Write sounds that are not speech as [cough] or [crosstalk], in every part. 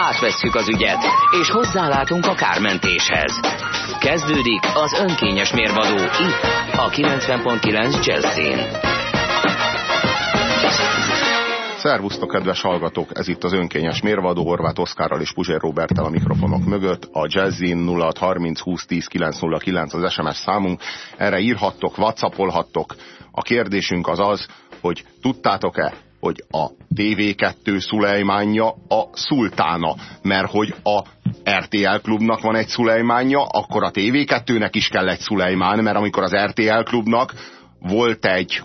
Átvesszük az ügyet, és hozzálátunk a kármentéshez. Kezdődik az önkényes mérvadó itt, a 90.9 Jazzin. Szervusztok, kedves hallgatók! Ez itt az önkényes mérvadó Horváth Oszkárral és Puzsér Robertel a mikrofonok mögött. A Jazzin 0630 2010 909 az SMS számunk. Erre írhattok, whatsappolhattok. A kérdésünk az az, hogy tudtátok-e, hogy a TV2 Szulejmánja a szultána, mert hogy a RTL klubnak van egy Szulejmánja, akkor a TV2-nek is kell egy Szulejmán, mert amikor az RTL klubnak volt egy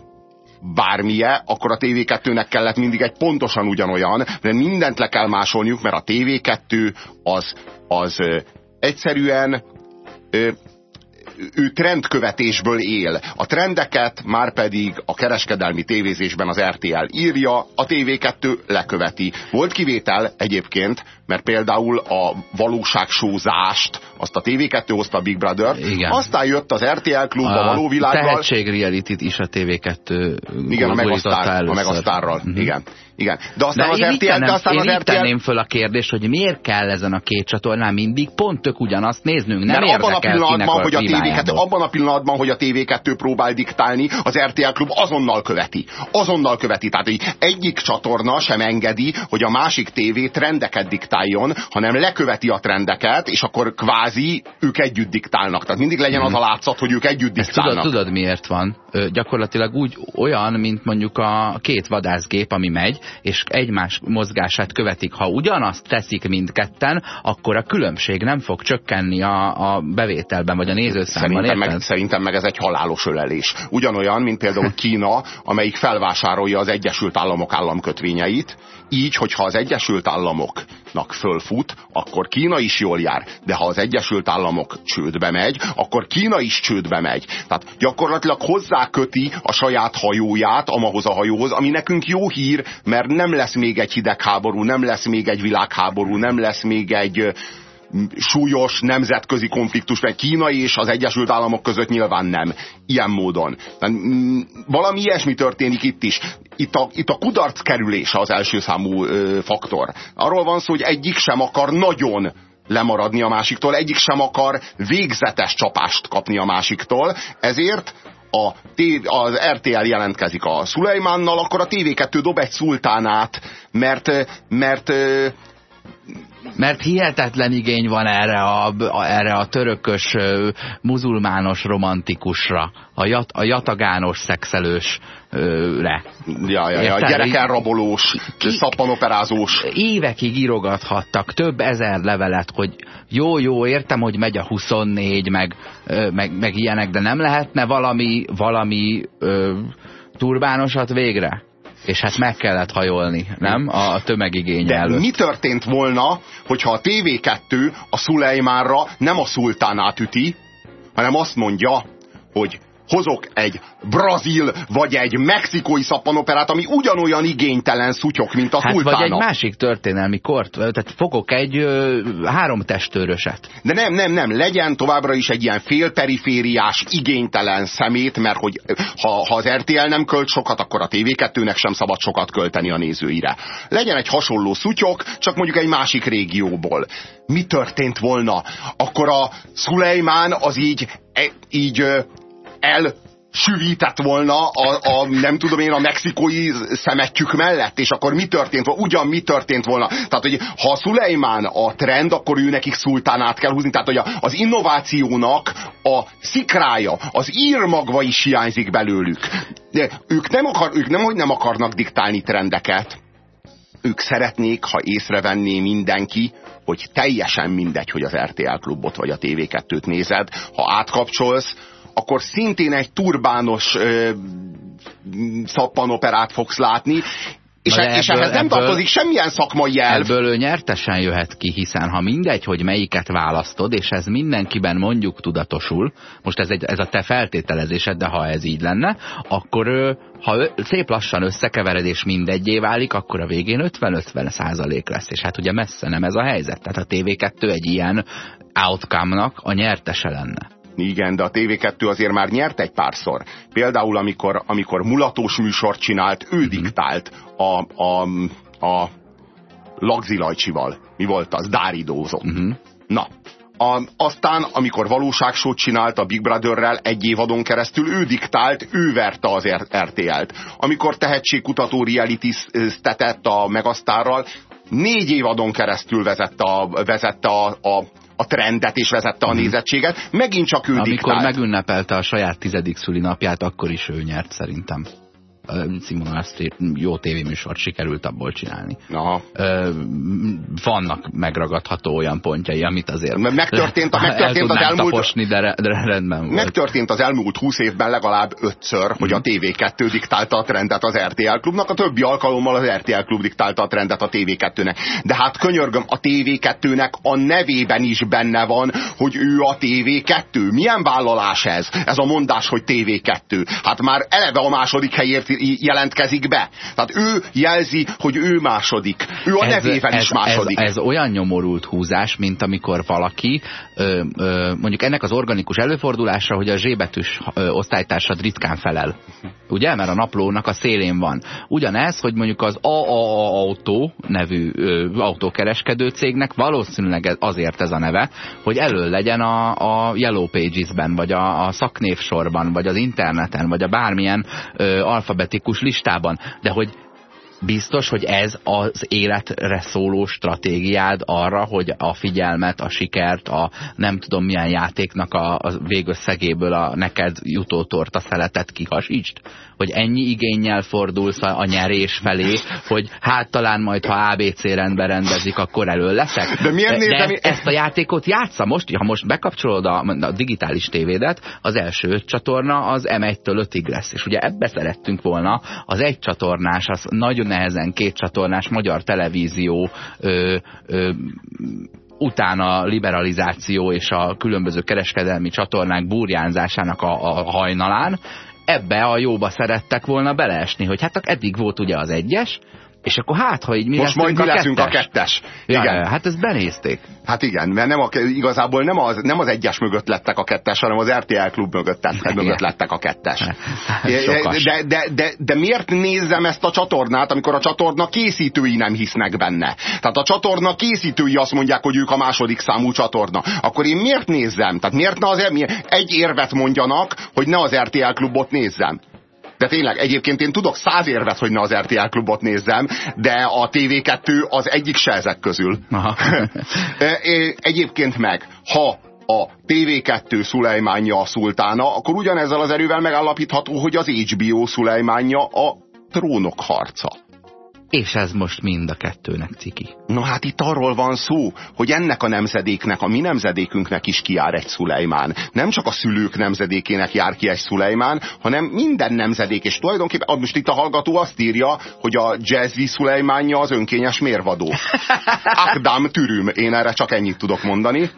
bármilyen, akkor a TV2-nek kellett mindig egy pontosan ugyanolyan, mert mindent le kell másolniuk, mert a TV2 az, az egyszerűen ő trendkövetésből él. A trendeket már pedig a kereskedelmi tévézésben az RTL írja, a TV2 leköveti. Volt kivétel egyébként, mert például a valóságsózást, azt a TV2 hozta a Big Brother, Igen. aztán jött az RTL klubba a való világgal. tehetség reality is a TV2 Igen, a Megasztár, a. Megasztárral. Mhm. Igen. Igen. De aztán De az RTL, tenném, de aztán az RTL... tenném föl a kérdést, hogy miért kell ezen a két csatornán mindig pont tök ugyanazt néznünk. Nem Mert abban a pillanatban, hogy a TV2, hibájából. abban a pillanatban, hogy a TV2 próbál diktálni, az RTL klub azonnal követi. Azonnal követi. Tehát hogy egyik csatorna sem engedi, hogy a másik tévé trendeket diktáljon, hanem leköveti a trendeket, és akkor kvázi ők együtt diktálnak. Tehát mindig legyen az a látszat, hogy ők együtt Ezt tudod, diktálnak. tudod miért van? Ö, gyakorlatilag úgy olyan, mint mondjuk a két vadászgép, ami megy, és egymás mozgását követik. Ha ugyanazt teszik mindketten, akkor a különbség nem fog csökkenni a, a bevételben, vagy a nézőszámban. Szerintem meg, szerintem meg ez egy halálos ölelés. Ugyanolyan, mint például [laughs] Kína, amelyik felvásárolja az Egyesült Államok államkötvényeit, így, hogyha az Egyesült Államoknak fölfut, akkor Kína is jól jár. De ha az Egyesült Államok csődbe megy, akkor Kína is csődbe megy. Tehát gyakorlatilag hozzáköti a saját hajóját amahoz a hajóhoz, ami nekünk jó hír, mert nem lesz még egy hidegháború, nem lesz még egy világháború, nem lesz még egy súlyos nemzetközi konfliktus, mert Kína és az Egyesült Államok között nyilván nem. Ilyen módon. Valami ilyesmi történik itt is. Itt a, itt a kudarc kerülése az első számú ö, faktor. Arról van szó, hogy egyik sem akar nagyon lemaradni a másiktól, egyik sem akar végzetes csapást kapni a másiktól, ezért a tév, az RTL jelentkezik a Szulejmánnal, akkor a TV2 dob egy szultánát, mert, mert Mert hihetetlen igény van erre a, a, erre a törökös, muzulmános romantikusra, a, jat, a jatagános szexelős re. ja, ja, ja, gyerekelrabolós, szappanoperázós. Évekig írogathattak több ezer levelet, hogy jó, jó, értem, hogy megy a 24, meg, meg, meg ilyenek, de nem lehetne valami, valami ö, turbánosat végre? És hát meg kellett hajolni, nem? A tömegigény De előtt. mi történt volna, hogyha a TV2 a Szulejmánra nem a szultánát üti, hanem azt mondja, hogy hozok egy brazil vagy egy mexikói szappanoperát, ami ugyanolyan igénytelen szutyok, mint a Hát szultána. vagy egy másik történelmi kort, tehát fogok egy ö, három testőröset. De nem, nem, nem, legyen továbbra is egy ilyen félperifériás, igénytelen szemét, mert hogy ha, ha az RTL nem költ sokat, akkor a TV2-nek sem szabad sokat költeni a nézőire. Legyen egy hasonló szutyok, csak mondjuk egy másik régióból. Mi történt volna? Akkor a Szulejmán az így, e, így el süvített volna a, a, nem tudom én, a mexikói szemetjük mellett, és akkor mi történt volna? Ugyan mi történt volna? Tehát, hogy ha Szulejmán a trend, akkor ő nekik szultánát kell húzni. Tehát, hogy az innovációnak a szikrája, az írmagva is hiányzik belőlük. De ők nem, akar, ők nem, hogy nem akarnak diktálni trendeket, ők szeretnék, ha észrevenné mindenki, hogy teljesen mindegy, hogy az RTL klubot vagy a TV2-t nézed. Ha átkapcsolsz, akkor szintén egy turbános ö, szappanoperát fogsz látni, És, e, de és ebből- ehhez nem ebből- tartozik semmilyen szakmai elv. Ebből ő nyertesen jöhet ki, hiszen ha mindegy, hogy melyiket választod, és ez mindenkiben mondjuk tudatosul, most ez, egy, ez a te feltételezésed, de ha ez így lenne, akkor ő, ha ő, szép lassan összekevered, és mindegyé válik, akkor a végén 50-50 százalék lesz, és hát ugye messze nem ez a helyzet. Tehát a TV2 egy ilyen outcome-nak a nyertese lenne. Igen, de a TV2 azért már nyert egy párszor. Például, amikor, amikor mulatós műsort csinált, ő diktált a, a, a Lagzi Lajcsival. Mi volt az? Dáridózott. Uh-huh. Na, a, aztán, amikor valóságsót csinált a Big Brotherrel egy évadon keresztül, ő diktált, ő verte az RTL-t. Amikor tehetségkutató reality tetett a Megasztárral, négy évadon keresztül vezette a, vezette a, a, a trendet és vezette a nézettséget, megint csak ő Amikor diktált. megünnepelte a saját tizedik szülinapját, akkor is ő nyert szerintem. Ö, Simona azt jó tévéműsort sikerült abból csinálni. Aha. Ö, vannak megragadható olyan pontjai, amit azért Me- megtörtént a- [laughs] el megtörtént az tudnánk elmúlt- taposni, de, re- de rendben volt. Megtörtént az elmúlt 20 évben legalább ötször, hogy a TV2 diktálta a trendet az RTL klubnak, a többi alkalommal az RTL klub diktálta a trendet a TV2-nek. De hát könyörgöm, a TV2-nek a nevében is benne van, hogy ő a TV2. Milyen vállalás ez? Ez a mondás, hogy TV2. Hát már eleve a második helyért jelentkezik be. Tehát ő jelzi, hogy ő második. Ő a nevében is második. Ez, ez olyan nyomorult húzás, mint amikor valaki, ö, ö, mondjuk ennek az organikus előfordulása, hogy a zsébetűs ö, osztálytársad ritkán felel. Ugye? Mert a naplónak a szélén van. Ugyanez, hogy mondjuk az AAA Autó nevű ö, autókereskedő cégnek valószínűleg ez- azért ez a neve, hogy elő legyen a, a Yellow Pages-ben, vagy a, a szaknévsorban, vagy az interneten, vagy a bármilyen ö, alfabetikus listában. De hogy biztos, hogy ez az életre szóló stratégiád arra, hogy a figyelmet, a sikert, a nem tudom milyen játéknak a, a végösszegéből a neked jutó torta szeletet kihasítsd? Hogy ennyi igényel fordulsz a, nyerés felé, hogy hát talán majd, ha ABC rendben rendezik, akkor elő leszek. De miért de nézem- ezt, ezt a játékot játsza most, ha most bekapcsolod a, a digitális tévédet, az első öt csatorna az M1-től 5-ig lesz. És ugye ebbe szerettünk volna az egy csatornás, az nagyon nehezen két csatornás magyar televízió ö, ö, utána a liberalizáció és a különböző kereskedelmi csatornák burjánzásának a, a hajnalán, ebbe a jóba szerettek volna beleesni, hogy hát eddig volt ugye az egyes, és akkor hát, ha így mi Most majd mi leszünk a kettes. Igen. ja, hát ezt benézték. Hát igen, mert nem a, igazából nem az, nem az egyes mögött lettek a kettes, hanem az RTL klub mögött, tett, mögött lettek a kettes. [laughs] Sokas. De, de, de, de miért nézzem ezt a csatornát, amikor a csatorna készítői nem hisznek benne? Tehát a csatorna készítői azt mondják, hogy ők a második számú csatorna. Akkor én miért nézzem? Tehát miért ne az egy érvet mondjanak, hogy ne az RTL klubot nézzem? De tényleg, egyébként én tudok száz érvet, hogy ne az RTL klubot nézzem, de a TV2 az egyik se ezek közül. Aha. [laughs] E, Egyébként meg, ha a TV2 szulejmánja a szultána, akkor ugyanezzel az erővel megállapítható, hogy az HBO szulejmánja a trónok harca. És ez most mind a kettőnek ciki. No hát itt arról van szó, hogy ennek a nemzedéknek, a mi nemzedékünknek is kijár egy Szulejmán. Nem csak a szülők nemzedékének jár ki egy Szulejmán, hanem minden nemzedék. És tulajdonképpen ah, most itt a hallgató azt írja, hogy a jazzy Szulejmánja az önkényes mérvadó. [laughs] Akdam türüm, én erre csak ennyit tudok mondani.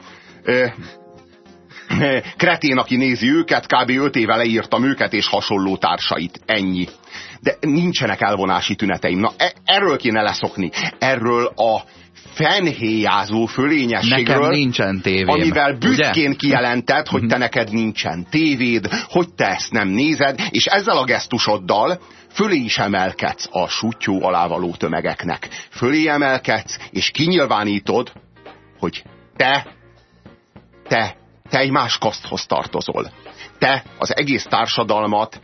Ö, kretén, aki nézi őket, kb. 5 éve leírtam őket és hasonló társait. Ennyi. De nincsenek elvonási tüneteim. Na, e- erről kéne leszokni. Erről a fenhéjázó fölényességről, Nekem nincsen tévém. amivel ugye? büszkén kijelented, hogy te neked nincsen tévéd, hogy te ezt nem nézed, és ezzel a gesztusoddal fölé is emelkedsz a sutyó alávaló tömegeknek. Fölé emelkedsz, és kinyilvánítod, hogy te, te, te egy más kaszthoz tartozol. Te az egész társadalmat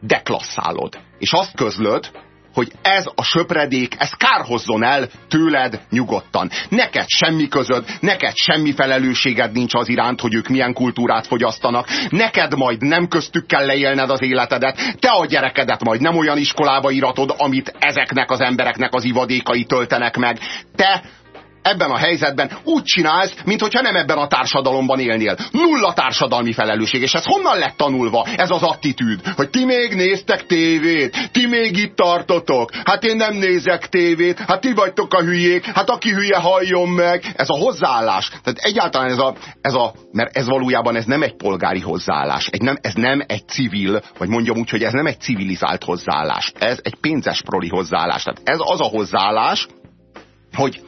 deklasszálod. És azt közlöd, hogy ez a söpredék, ez kárhozzon el tőled nyugodtan. Neked semmi közöd, neked semmi felelősséged nincs az iránt, hogy ők milyen kultúrát fogyasztanak. Neked majd nem köztük kell leélned az életedet. Te a gyerekedet majd nem olyan iskolába iratod, amit ezeknek az embereknek az ivadékai töltenek meg. Te ebben a helyzetben úgy csinálsz, mintha nem ebben a társadalomban élnél. Nulla társadalmi felelősség, és ez honnan lett tanulva, ez az attitűd, hogy ti még néztek tévét, ti még itt tartotok, hát én nem nézek tévét, hát ti vagytok a hülyék, hát aki hülye halljon meg. Ez a hozzáállás. Tehát egyáltalán ez a, ez a mert ez valójában ez nem egy polgári hozzáállás, egy nem, ez nem egy civil, vagy mondjam úgy, hogy ez nem egy civilizált hozzáállás, ez egy pénzes proli hozzáállás. Tehát ez az a hozzáállás, hogy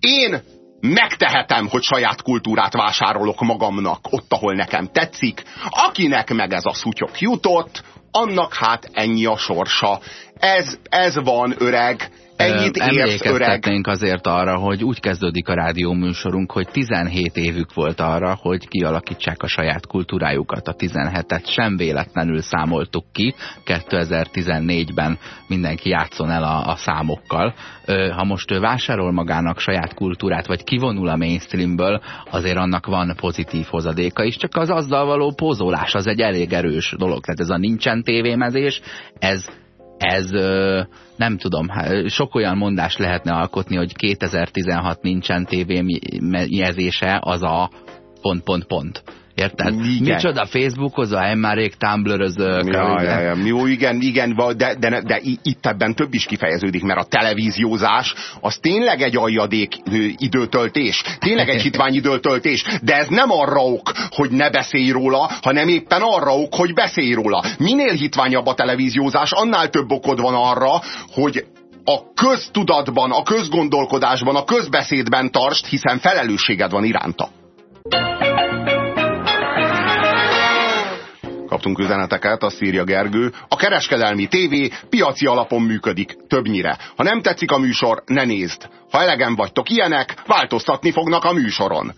én megtehetem, hogy saját kultúrát vásárolok magamnak ott, ahol nekem tetszik. Akinek meg ez a szutyok jutott, annak hát ennyi a sorsa. Ez, ez van, öreg, Ennyit Emlékeztetnénk azért arra, hogy úgy kezdődik a rádió műsorunk, hogy 17 évük volt arra, hogy kialakítsák a saját kultúrájukat. A 17-et sem véletlenül számoltuk ki. 2014-ben mindenki játszon el a, a számokkal. Ha most ő vásárol magának saját kultúrát, vagy kivonul a mainstreamből, azért annak van pozitív hozadéka is, csak az azzal való pózolás az egy elég erős dolog. Tehát ez a nincsen tévémezés, ez ez nem tudom, sok olyan mondást lehetne alkotni, hogy 2016 nincsen tévémjezése, az a pont, pont, pont. Érted? Igen. Micsoda már rég Tumblr-özök. Ja, ja, ja. Jó, igen, igen, de, de, de itt ebben több is kifejeződik, mert a televíziózás az tényleg egy aljadék időtöltés, tényleg egy [laughs] hitvány időtöltés, de ez nem arra ok, hogy ne beszélj róla, hanem éppen arra ok, hogy beszélj róla. Minél hitványabb a televíziózás, annál több okod van arra, hogy a köztudatban, a közgondolkodásban, a közbeszédben tartsd, hiszen felelősséged van iránta. Kaptunk üzeneteket, azt írja Gergő. A kereskedelmi tévé piaci alapon működik, többnyire. Ha nem tetszik a műsor, ne nézd. Ha elegen vagytok ilyenek, változtatni fognak a műsoron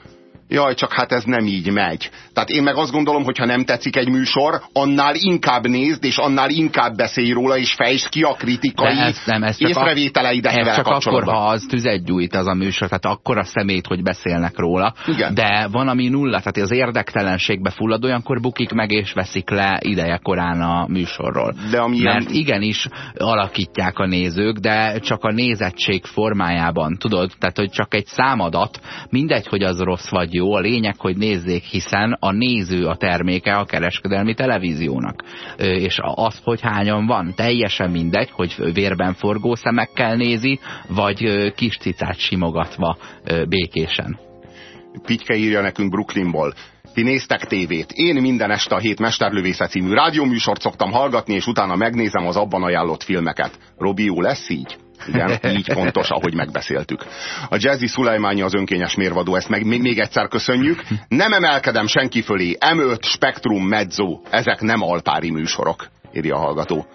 jaj, csak hát ez nem így megy. Tehát én meg azt gondolom, hogy ha nem tetszik egy műsor, annál inkább nézd, és annál inkább beszélj róla, és fejtsd ki a kritikai De ez nem, ez észrevételeidet ez csak akkor, ha az tüzet gyújt az a műsor, tehát akkor a szemét, hogy beszélnek róla. Igen. De van, ami nulla, tehát az érdektelenségbe fullad, olyankor bukik meg, és veszik le ideje korán a műsorról. De ami Mert igenis alakítják a nézők, de csak a nézettség formájában, tudod? Tehát, hogy csak egy számadat, mindegy, hogy az rossz vagy jó, a lényeg, hogy nézzék, hiszen a néző a terméke a kereskedelmi televíziónak. És az, hogy hányan van, teljesen mindegy, hogy vérben forgó szemekkel nézi, vagy kis cicát simogatva békésen. Pitke írja nekünk Brooklynból. Ti néztek tévét. Én minden este a Hét Mesterlövésze című rádióműsort szoktam hallgatni, és utána megnézem az abban ajánlott filmeket. Robi, jó lesz így? Igen, [laughs] így pontos, ahogy megbeszéltük. A Jazzy Szulajmányi az önkényes mérvadó, ezt meg még, egyszer köszönjük. Nem emelkedem senki fölé, M5, Spektrum, Mezzo, ezek nem altári műsorok, írja a hallgató.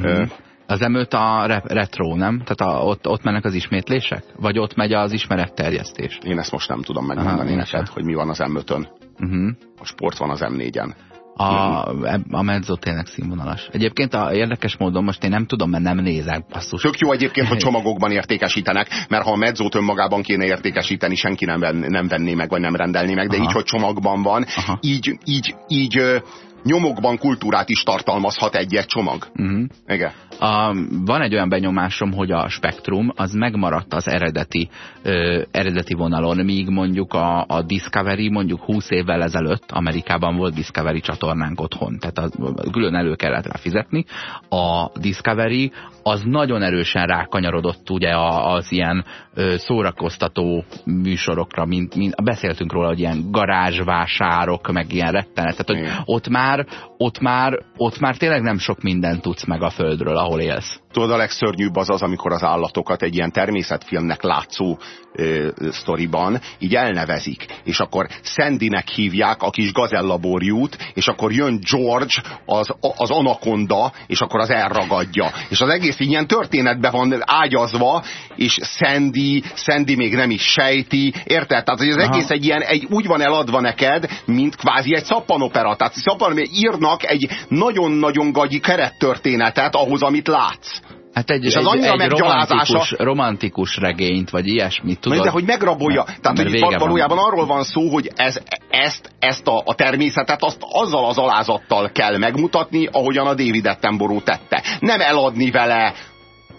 Mm. Az M5 a re retro, nem? Tehát a, ott, ott mennek az ismétlések? Vagy ott megy az ismeretterjesztés? Én ezt most nem tudom megmondani Aha, neked, hogy mi van az M5-ön. Uh -huh. A sport van az M4-en. A, a mezzo tényleg színvonalas. Egyébként a érdekes módon most én nem tudom, mert nem nézek. Basszus. Tök jó egyébként, hogy [laughs] csomagokban értékesítenek, mert ha a mezzót önmagában kéne értékesíteni, senki nem, nem venné meg, vagy nem rendelné meg, de Aha. így, hogy csomagban van, Aha. így, így, így nyomokban kultúrát is tartalmazhat egy-egy csomag. Uh mhm. -huh. Igen. A, van egy olyan benyomásom, hogy a spektrum az megmaradt az eredeti, ö, eredeti vonalon, míg mondjuk a, a Discovery mondjuk 20 évvel ezelőtt Amerikában volt Discovery csatornánk otthon, tehát az, külön elő kellett rá fizetni. A Discovery az nagyon erősen rákanyarodott ugye az ilyen ö, szórakoztató műsorokra, mint, mint beszéltünk róla, hogy ilyen garázsvásárok, meg ilyen rettenet, tehát hogy ott már, ott már, ott már tényleg nem sok mindent tudsz meg a földről, ahol élsz. Tudod, a legszörnyűbb az az, amikor az állatokat egy ilyen természetfilmnek látszó ö, sztoriban így elnevezik, és akkor Sandynek hívják a kis gazellaborjút, és akkor jön George, az, az anakonda, és akkor az elragadja. És az egész ilyen történetben van ágyazva, és Sandy, Sandy még nem is sejti, érted? Tehát hogy az Aha. egész egy ilyen, egy, úgy van eladva neked, mint kvázi egy szappanopera. Tehát szappan, írnak egy nagyon-nagyon gagyi kerettörténetet ahhoz, amit látsz. Hát egy, és az egy, egy romantikus, romantikus regényt, vagy ilyesmit, tudod? De hogy megrabolja. Nem, Tehát, hogy itt valójában van. arról van szó, hogy ez, ezt, ezt a, a természetet azt azzal az alázattal kell megmutatni, ahogyan a David Attenborough tette. Nem eladni vele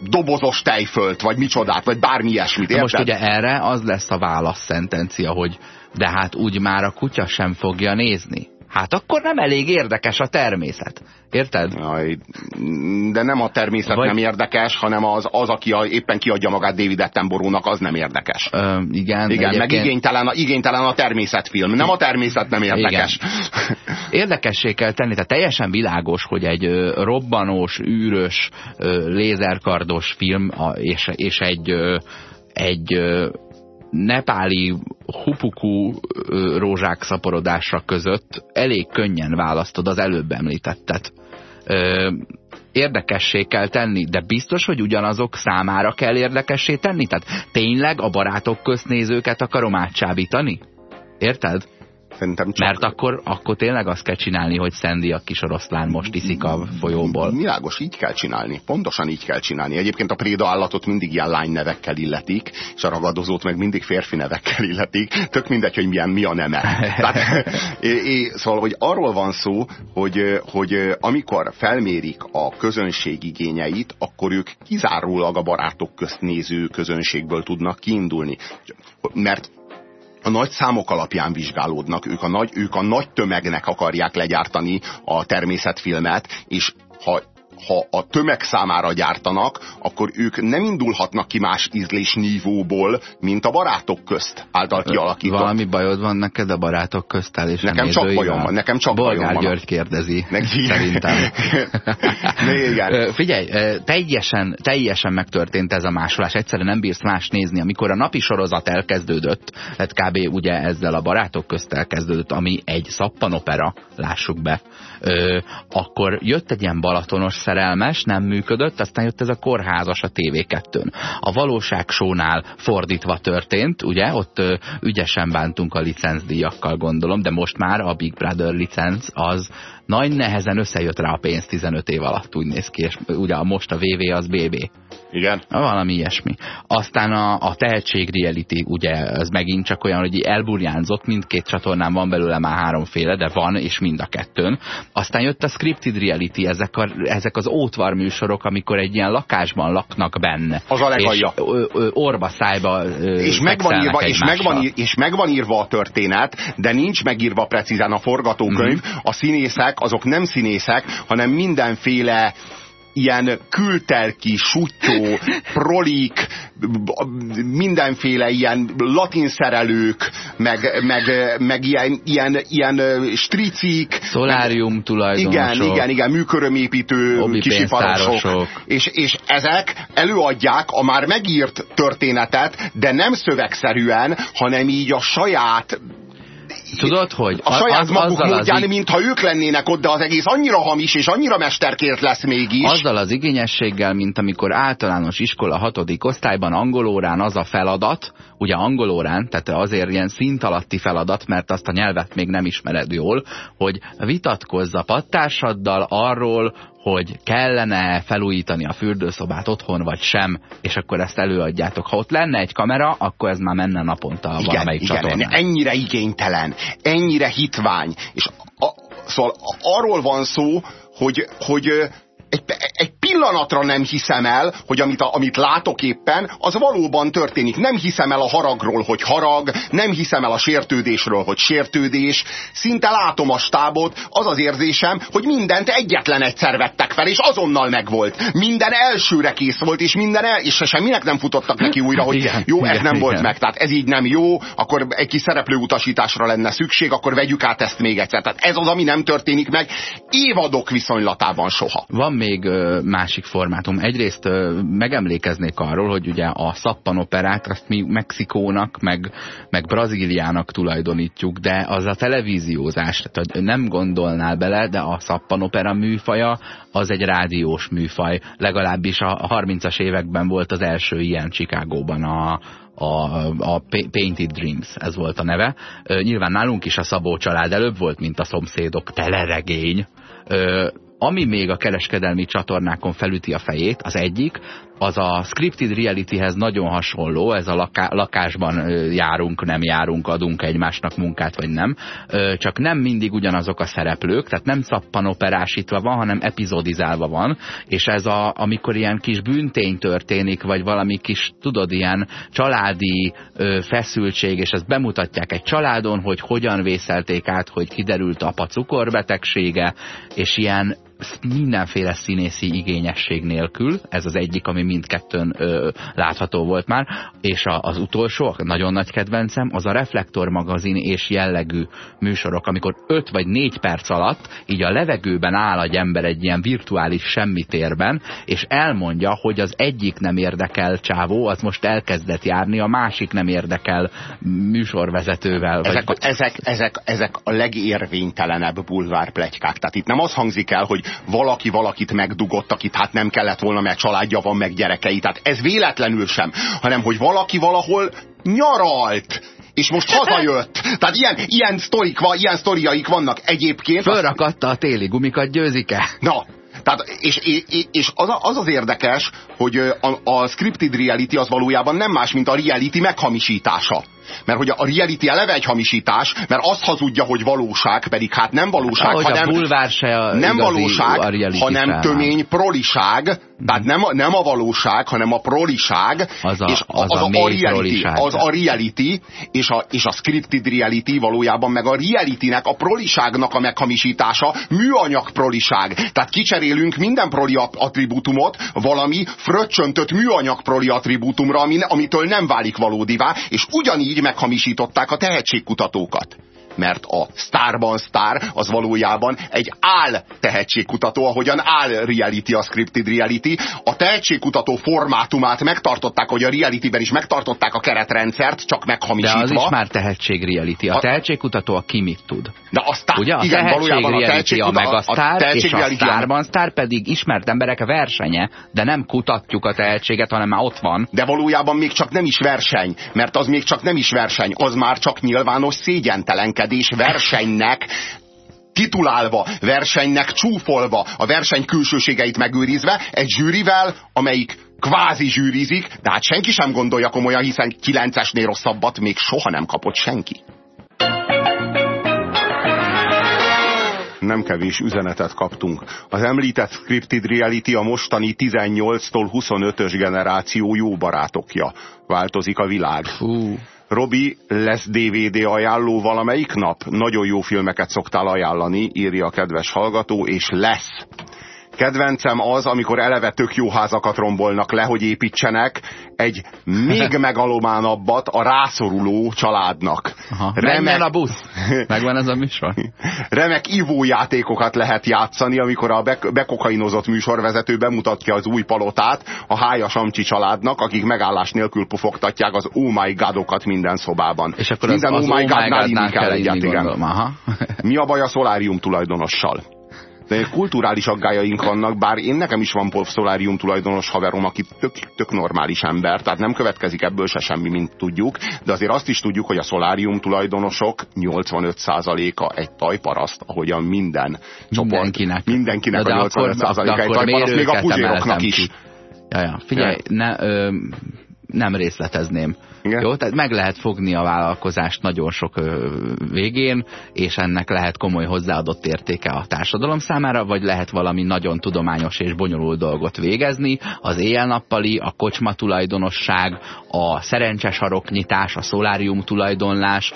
dobozos tejfölt, vagy micsodát, vagy bármi ilyesmit. Érted? Most ugye erre az lesz a válasz szentencia, hogy de hát úgy már a kutya sem fogja nézni. Hát akkor nem elég érdekes a természet. Érted? Jaj, de nem a természet Vagy... nem érdekes, hanem az, az aki a, éppen kiadja magát David Attenborough-nak, az nem érdekes. Ö, igen. Igen, egyébként... meg igénytelen, igénytelen a természetfilm. Nem a természet nem érdekes. Igen. Érdekessé kell tenni, tehát teljesen világos, hogy egy robbanós, űrös, lézerkardos film és, és egy, egy nepáli hupuku rózsák szaporodása között elég könnyen választod az előbb említettet. Ö, érdekessé kell tenni, de biztos, hogy ugyanazok számára kell érdekessé tenni? Tehát tényleg a barátok köznézőket akarom átsábítani? Érted? Szerintem csak... Mert akkor, akkor tényleg azt kell csinálni, hogy Sandy a kis oroszlán most iszik a folyóból. Világos, így kell csinálni. Pontosan így kell csinálni. Egyébként a préda állatot mindig ilyen lány nevekkel illetik, és a ragadozót meg mindig férfi nevekkel illetik. Tök mindegy, hogy milyen, mi a neme. [laughs] Tehát, é, é, szóval, hogy arról van szó, hogy, hogy amikor felmérik a közönség igényeit, akkor ők kizárólag a barátok közt néző közönségből tudnak kiindulni. Mert a nagy számok alapján vizsgálódnak, ők a nagy, ők a nagy tömegnek akarják legyártani a természetfilmet, és ha ha a tömeg számára gyártanak, akkor ők nem indulhatnak ki más ízlés nívóból, mint a barátok közt által kialakított. Valami bajod van neked a barátok közt és Nekem csak bajom van, nekem csak Bolgár bajom van. György kérdezi, Neki... szerintem. [laughs] igen. Figyelj, teljesen, teljesen megtörtént ez a másolás. Egyszerűen nem bírsz más nézni. Amikor a napi sorozat elkezdődött, tehát kb. ugye ezzel a barátok közt elkezdődött, ami egy szappanopera, lássuk be, akkor jött egy ilyen balatonos szerelmes, nem működött, aztán jött ez a kórházas a TV2-n. A valóság sónál fordítva történt, ugye, ott ö, ügyesen bántunk a licencdíjakkal gondolom, de most már a Big Brother licenc az nagy nehezen összejött rá a pénz 15 év alatt, úgy néz ki, és ugye most a VV az BB. Igen. Valami ilyesmi. Aztán a, a tehetség reality, ugye, ez megint csak olyan, hogy elburjánzott, mindkét csatornán van belőle már háromféle, de van, és mind a kettőn. Aztán jött a scripted reality, ezek, a, ezek az ótvar műsorok, amikor egy ilyen lakásban laknak benne. Az a legalja. És ö, ö, orba szájba ö, és megvan, írva, és, megvan, és megvan írva a történet, de nincs megírva precízen a forgatókönyv. Mm -hmm. A színészek, azok nem színészek, hanem mindenféle ilyen külterki, sutyó, prolik, mindenféle ilyen latinszerelők, meg, meg, meg ilyen, ilyen, ilyen stricik. Szolárium tulajdonosok. Igen, igen, igen, műkörömépítő kisiparosok. És, és ezek előadják a már megírt történetet, de nem szövegszerűen, hanem így a saját Tudod, hogy a saját az, maguk módján, az mintha ők lennének ott, de az egész annyira hamis és annyira mesterkért lesz mégis. Azzal az igényességgel, mint amikor általános iskola hatodik osztályban angolórán az a feladat, ugye angolórán, tehát azért ilyen szint alatti feladat, mert azt a nyelvet még nem ismered jól, hogy vitatkozz a pattársaddal arról, hogy kellene felújítani a fürdőszobát otthon, vagy sem, és akkor ezt előadjátok. Ha ott lenne egy kamera, akkor ez már menne naponta igen, valamelyik igen, csatornán. ennyire igénytelen, ennyire hitvány, és a, szóval arról van szó, hogy, hogy egy, egy pillanatra nem hiszem el, hogy amit, a, amit látok éppen, az valóban történik. Nem hiszem el a haragról, hogy harag, nem hiszem el a sértődésről, hogy sértődés. Szinte látom a stábot, az az érzésem, hogy mindent egyetlen egyszer vettek fel, és azonnal megvolt. Minden elsőre kész volt, és minden el, és semminek nem futottak neki újra, hogy igen, jó, ez igen, nem igen. volt meg, tehát ez így nem jó, akkor egy kis szereplőutasításra lenne szükség, akkor vegyük át ezt még egyszer. Tehát ez az, ami nem történik meg évadok viszonylatában soha. Van még másik formátum. Egyrészt megemlékeznék arról, hogy ugye a szappanoperát azt mi Mexikónak, meg, meg Brazíliának tulajdonítjuk, de az a televíziózás, tehát nem gondolnál bele, de a szappanopera műfaja az egy rádiós műfaj. Legalábbis a 30-as években volt az első ilyen Chicagóban a, a, a Painted Dreams, ez volt a neve. Nyilván nálunk is a Szabó család előbb volt, mint a szomszédok teleregény, ami még a kereskedelmi csatornákon felüti a fejét, az egyik, az a scripted realityhez nagyon hasonló, ez a laká lakásban járunk, nem járunk, adunk egymásnak munkát, vagy nem, csak nem mindig ugyanazok a szereplők, tehát nem szappanoperásítva van, hanem epizodizálva van, és ez a, amikor ilyen kis bűntény történik, vagy valami kis, tudod, ilyen családi feszültség, és ezt bemutatják egy családon, hogy hogyan vészelték át, hogy kiderült apa cukorbetegsége, és ilyen mindenféle színészi igényesség nélkül, ez az egyik, ami mindkettőn ö, látható volt már, és a, az utolsó, nagyon nagy kedvencem, az a Reflektor magazin és jellegű műsorok, amikor 5 vagy 4 perc alatt így a levegőben áll egy ember egy ilyen virtuális semmitérben, és elmondja, hogy az egyik nem érdekel csávó, az most elkezdett járni, a másik nem érdekel műsorvezetővel. Ezek, vagy... ezek, ezek, ezek a legérvénytelenebb bulvárplegykák. Tehát itt nem az hangzik el, hogy valaki valakit megdugott, akit hát nem kellett volna, mert családja van, meg gyerekei. Tehát ez véletlenül sem, hanem hogy valaki valahol nyaralt, és most hazajött. [laughs] Tehát ilyen, ilyen, sztorik, ilyen sztoriaik vannak egyébként. Fölrakatta a téli gumikat, győzik-e? Na, tehát, és, és, és az, az az érdekes, hogy a, a scripted reality az valójában nem más, mint a reality meghamisítása. Mert hogy a reality eleve egy hamisítás, mert azt hazudja, hogy valóság, pedig hát nem valóság, Ahogy hanem, a se a nem valóság, a hanem számára. tömény proliság, tehát nem, nem a valóság, hanem a proliság, az a, és az, az a, a, reality, proliság. az a reality, és a, és a scripted reality valójában meg a realitynek, a proliságnak a meghamisítása, műanyag proliság. Tehát kicserélünk minden proli attribútumot valami fröccsöntött műanyag proli attribútumra, amitől nem válik valódivá, és ugyanígy így meghamisították a tehetségkutatókat mert a sztárban sztár az valójában egy áll tehetségkutató, ahogyan áll reality a scripted reality. A tehetségkutató formátumát megtartották, hogy a realityben is megtartották a keretrendszert, csak meghamisítva. De az is már tehetség reality. A tehetségkutató a ki mit tud. De aztán, Ugye? A igen, tehetség valójában a reality a megasztár, a és a sztárban sztár pedig ismert emberek versenye, de nem kutatjuk a tehetséget, hanem már ott van. De valójában még csak nem is verseny, mert az még csak nem is verseny, az már csak nyilvános szégyentelenkedés verekedés versenynek titulálva, versenynek csúfolva, a verseny külsőségeit megőrizve, egy zsűrivel, amelyik kvázi zsűrizik, de hát senki sem gondolja komolyan, hiszen kilencesnél rosszabbat még soha nem kapott senki. nem kevés üzenetet kaptunk. Az említett Scripted Reality a mostani 18-tól 25-ös generáció jó barátokja. Változik a világ. Fú. Robi, lesz DVD ajánló valamelyik nap? Nagyon jó filmeket szoktál ajánlani, írja a kedves hallgató, és lesz. Kedvencem az, amikor eleve tök jó házakat rombolnak le, hogy építsenek egy még [laughs] megalománabbat a rászoruló családnak. Aha. Remek... a busz. [laughs] Megvan ez a műsor. Remek ivójátékokat lehet játszani, amikor a bekokainozott műsorvezető bemutatja az új palotát a hájas amcsi családnak, akik megállás nélkül pufogtatják az oh my godokat minden szobában. És akkor minden az, az oh my godnál kell egyet, igen. Mi a baj a szolárium tulajdonossal? Kulturális aggájaink vannak, bár én nekem is van szolárium tulajdonos haverom, aki tök, tök normális ember, tehát nem következik ebből se semmi, mint tudjuk, de azért azt is tudjuk, hogy a szolárium tulajdonosok 85%-a egy tajparaszt, ahogyan minden mindenkinek. csoport, mindenkinek de a 85%-a egy tajparaszt, még a puzséroknak is. Ja, ja. Figyelj, ne, ö, nem részletezném. Igen? Jó, tehát meg lehet fogni a vállalkozást nagyon sok végén, és ennek lehet komoly hozzáadott értéke a társadalom számára, vagy lehet valami nagyon tudományos és bonyolult dolgot végezni. Az éjjel-nappali, a kocsma tulajdonosság, a szerencses haroknyitás, a szolárium tulajdonlás,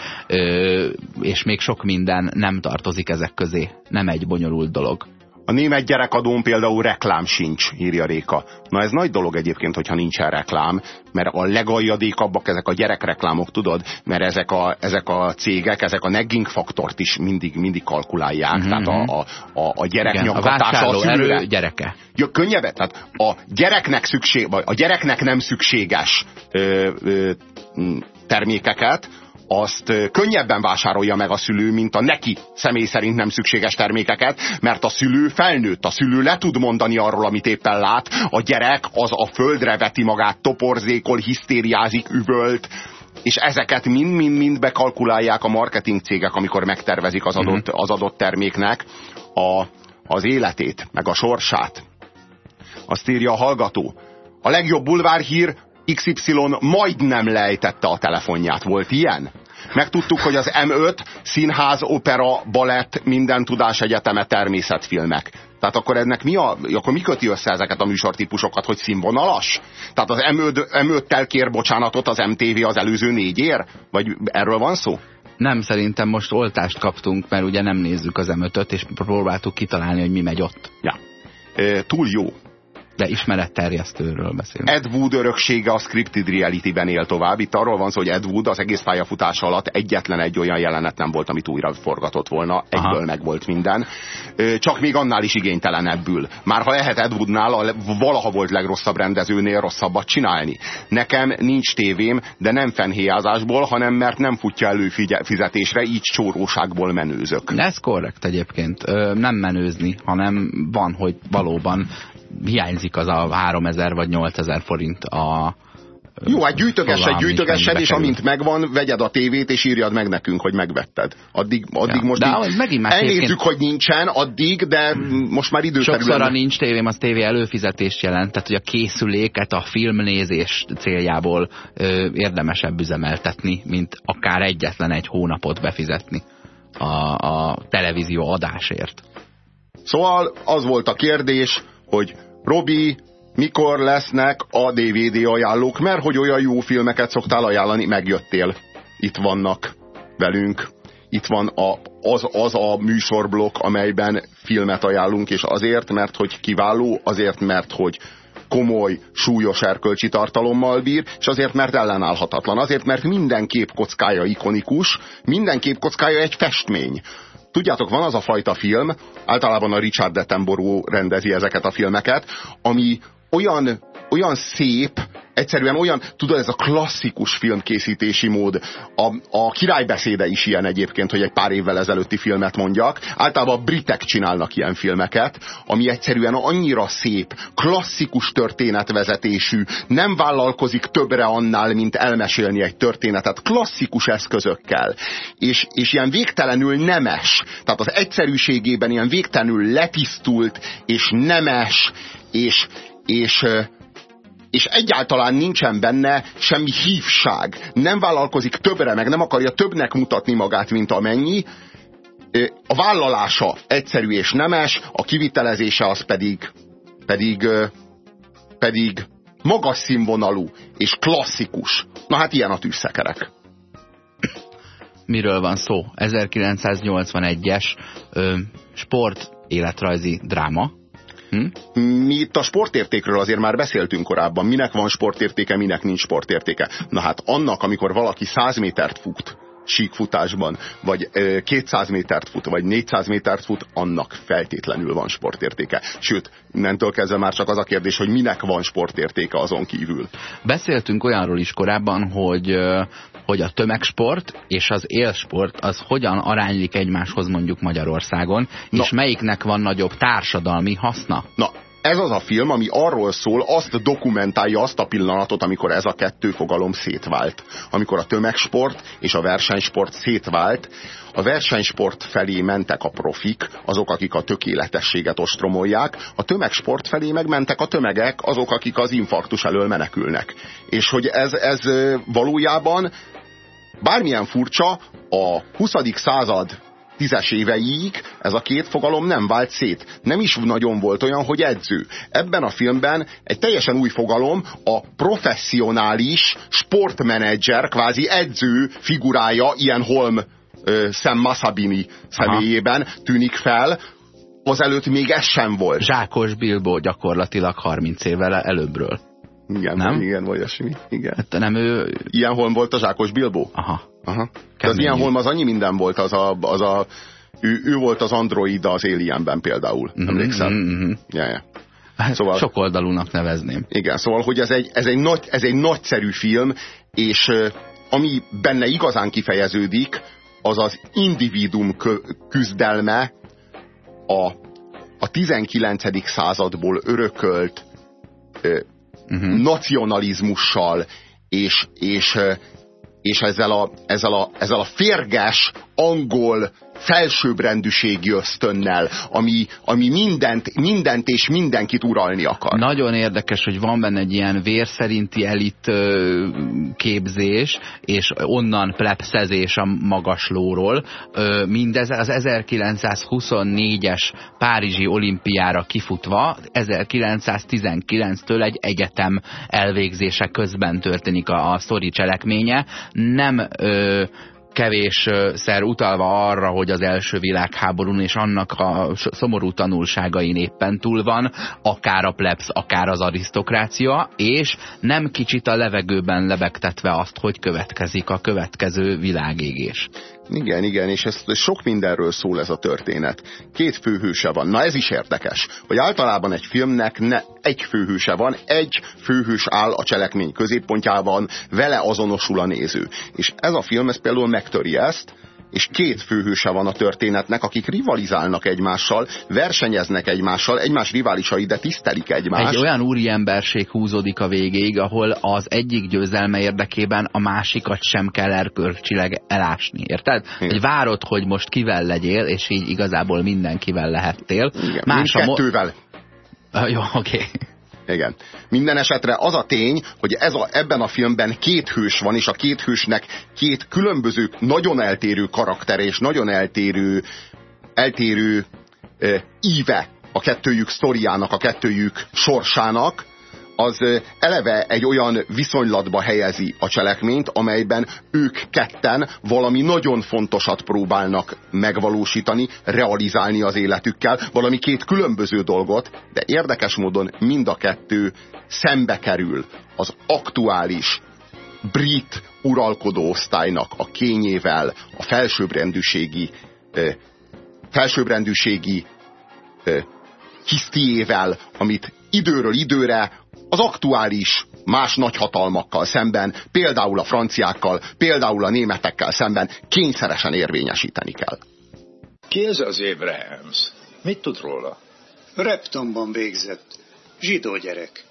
és még sok minden nem tartozik ezek közé. Nem egy bonyolult dolog. A német gyerekadón például reklám sincs, írja Réka. Na ez nagy dolog egyébként, hogyha nincsen reklám, mert a legaljadékabbak ezek a gyerekreklámok, tudod, mert ezek a, ezek a cégek, ezek a negging faktort is mindig, mindig kalkulálják. Mm -hmm. Tehát a, a, a, gyerek Igen, a, a szülőre. Gyereke. Ja, könnyebb, tehát a gyereknek, szükség, vagy a gyereknek nem szükséges ö, ö, termékeket, azt könnyebben vásárolja meg a szülő, mint a neki személy szerint nem szükséges termékeket, mert a szülő felnőtt, a szülő le tud mondani arról, amit éppen lát, a gyerek az a földre veti magát, toporzékol, hisztériázik, üvölt, és ezeket mind-mind-mind bekalkulálják a marketing cégek, amikor megtervezik az adott, mhm. az adott terméknek a, az életét, meg a sorsát. Azt írja a hallgató, a legjobb bulvárhír XY majdnem lejtette a telefonját. Volt ilyen? Megtudtuk, hogy az M5 színház, opera, balett, minden tudás egyeteme, természetfilmek. Tehát akkor ennek mi, a, akkor mi köti össze ezeket a műsortípusokat, hogy színvonalas? Tehát az M5, M5-tel kér bocsánatot az MTV az előző négyér? Vagy erről van szó? Nem, szerintem most oltást kaptunk, mert ugye nem nézzük az M5-öt, és próbáltuk kitalálni, hogy mi megy ott. Ja. E, túl jó de ismeretterjesztőről beszélünk. Ed Wood öröksége a scripted reality-ben él tovább. Itt arról van szó, hogy Ed Wood az egész pályafutása alatt egyetlen egy olyan jelenet nem volt, amit újra forgatott volna. Egyből Aha. meg volt minden. Csak még annál is igénytelenebbül. Már ha lehet Ed Woodnál a valaha volt legrosszabb rendezőnél rosszabbat csinálni. Nekem nincs tévém, de nem fenhéjázásból, hanem mert nem futja elő fizetésre, így csóróságból menőzök. Ez korrekt egyébként. Nem menőzni, hanem van, hogy valóban hiányzik az a 3000 vagy 8000 forint a jó, hát gyűjtögessed, gyűjtögessed, és amint megvan, vegyed a tévét, és írjad meg nekünk, hogy megvetted. Addig, addig ja. most de így megint elnézzük, hogy nincsen addig, de most már időszerűen... Sokszor a nincs tévém, az tévé előfizetést jelent, tehát hogy a készüléket a filmnézés céljából ö, érdemesebb üzemeltetni, mint akár egyetlen egy hónapot befizetni a, a televízió adásért. Szóval az volt a kérdés, hogy Robi, mikor lesznek a DVD ajánlók, mert hogy olyan jó filmeket szoktál ajánlani, megjöttél. Itt vannak velünk. Itt van a, az, az a műsorblokk, amelyben filmet ajánlunk, és azért, mert hogy kiváló, azért, mert hogy komoly, súlyos erkölcsi tartalommal bír, és azért, mert ellenállhatatlan. Azért, mert minden képkockája ikonikus, minden képkockája egy festmény. Tudjátok, van az a fajta film, általában a Richard Attenborough rendezi ezeket a filmeket, ami olyan, olyan szép, egyszerűen olyan, tudod, ez a klasszikus filmkészítési mód. A, a királybeszéde is ilyen egyébként, hogy egy pár évvel ezelőtti filmet mondjak. Általában a britek csinálnak ilyen filmeket, ami egyszerűen annyira szép, klasszikus történetvezetésű, nem vállalkozik többre annál, mint elmesélni egy történetet, klasszikus eszközökkel. És, és ilyen végtelenül nemes, tehát az egyszerűségében ilyen végtelenül letisztult, és nemes, és, és és egyáltalán nincsen benne semmi hívság. Nem vállalkozik többre, meg nem akarja többnek mutatni magát, mint amennyi. A vállalása egyszerű és nemes, a kivitelezése az pedig, pedig, pedig magas színvonalú és klasszikus. Na hát ilyen a tűzszekerek. Miről van szó? 1981-es sport életrajzi dráma, Hm? Mi itt a sportértékről azért már beszéltünk korábban. Minek van sportértéke, minek nincs sportértéke. Na hát annak, amikor valaki 100 métert fut, síkfutásban, vagy 200 métert fut, vagy 400 métert fut, annak feltétlenül van sportértéke. Sőt, innentől kezdve már csak az a kérdés, hogy minek van sportértéke azon kívül. Beszéltünk olyanról is korábban, hogy hogy a tömegsport és az élsport az hogyan aránylik egymáshoz mondjuk Magyarországon, Na. és melyiknek van nagyobb társadalmi haszna? Na, ez az a film, ami arról szól, azt dokumentálja azt a pillanatot, amikor ez a kettő fogalom szétvált. Amikor a tömegsport és a versenysport szétvált, a versenysport felé mentek a profik, azok, akik a tökéletességet ostromolják, a tömegsport felé megmentek a tömegek, azok, akik az infarktus elől menekülnek. És hogy ez, ez valójában bármilyen furcsa, a 20. század tízes éveiig ez a két fogalom nem vált szét. Nem is nagyon volt olyan, hogy edző. Ebben a filmben egy teljesen új fogalom, a professzionális sportmenedzser, kvázi edző figurája, ilyen Holm Sam Masabini személyében Aha. tűnik fel, azelőtt még ez sem volt. Zsákos Bilbo gyakorlatilag 30 évvel előbbről. Igen, nem? igen, olyasmi. Igen. Hát nem ő... Ilyen holm volt a Zsákos Bilbo? Aha. Aha. De az ilyen holm az annyi minden volt, az a, az a ő, ő volt az android az Alienben például, mm -hmm, emlékszel? Mm -hmm. ja, ja. Hát szóval, Sok oldalúnak nevezném. Igen, szóval, hogy ez egy, ez egy, nagy, ez egy nagyszerű film, és ami benne igazán kifejeződik, az az individum küzdelme a, a 19. századból örökölt uh-huh. nacionalizmussal, és, és, és ezzel, a, ezzel, a, ezzel a férges, angol felsőbbrendűségi ösztönnel, ami, ami mindent, mindent és mindenkit uralni akar. Nagyon érdekes, hogy van benne egy ilyen vérszerinti elit képzés, és onnan plepszezés a magaslóról. Mindez az 1924-es Párizsi olimpiára kifutva, 1919-től egy egyetem elvégzése közben történik a, a sztori cselekménye. Nem ö, kevésszer utalva arra, hogy az első világháborún és annak a szomorú tanulságain éppen túl van, akár a plebs, akár az arisztokrácia, és nem kicsit a levegőben lebegtetve azt, hogy következik a következő világégés. Igen, igen, és ez sok mindenről szól ez a történet. Két főhőse van. Na ez is érdekes, hogy általában egy filmnek ne egy főhőse van, egy főhős áll a cselekmény középpontjában, vele azonosul a néző. És ez a film ez például megtöri ezt, és két főhőse van a történetnek, akik rivalizálnak egymással, versenyeznek egymással, egymás riválisai, de tisztelik egymást. Egy olyan úriemberség húzódik a végéig, ahol az egyik győzelme érdekében a másikat sem kell erkölcsileg elásni, érted? Igen. Hogy várod, hogy most kivel legyél, és így igazából mindenkivel lehettél. Igen, Más mindkettővel. Uh, jó, oké. Okay. Igen. Minden esetre az a tény, hogy ez a, ebben a filmben két hős van, és a két hősnek két különböző, nagyon eltérő karaktere, és nagyon eltérő, eltérő e, íve a kettőjük sztoriának, a kettőjük sorsának, az eleve egy olyan viszonylatba helyezi a cselekményt, amelyben ők ketten valami nagyon fontosat próbálnak megvalósítani, realizálni az életükkel, valami két különböző dolgot, de érdekes módon mind a kettő szembe kerül az aktuális brit uralkodó osztálynak a kényével, a felsőbbrendűségi felsőbbrendűségi hisztiével, amit időről időre az aktuális más nagyhatalmakkal szemben, például a franciákkal, például a németekkel szemben kényszeresen érvényesíteni kell. Ki ez az Abrahams? Mit tud róla? Reptonban végzett. Zsidó gyerek.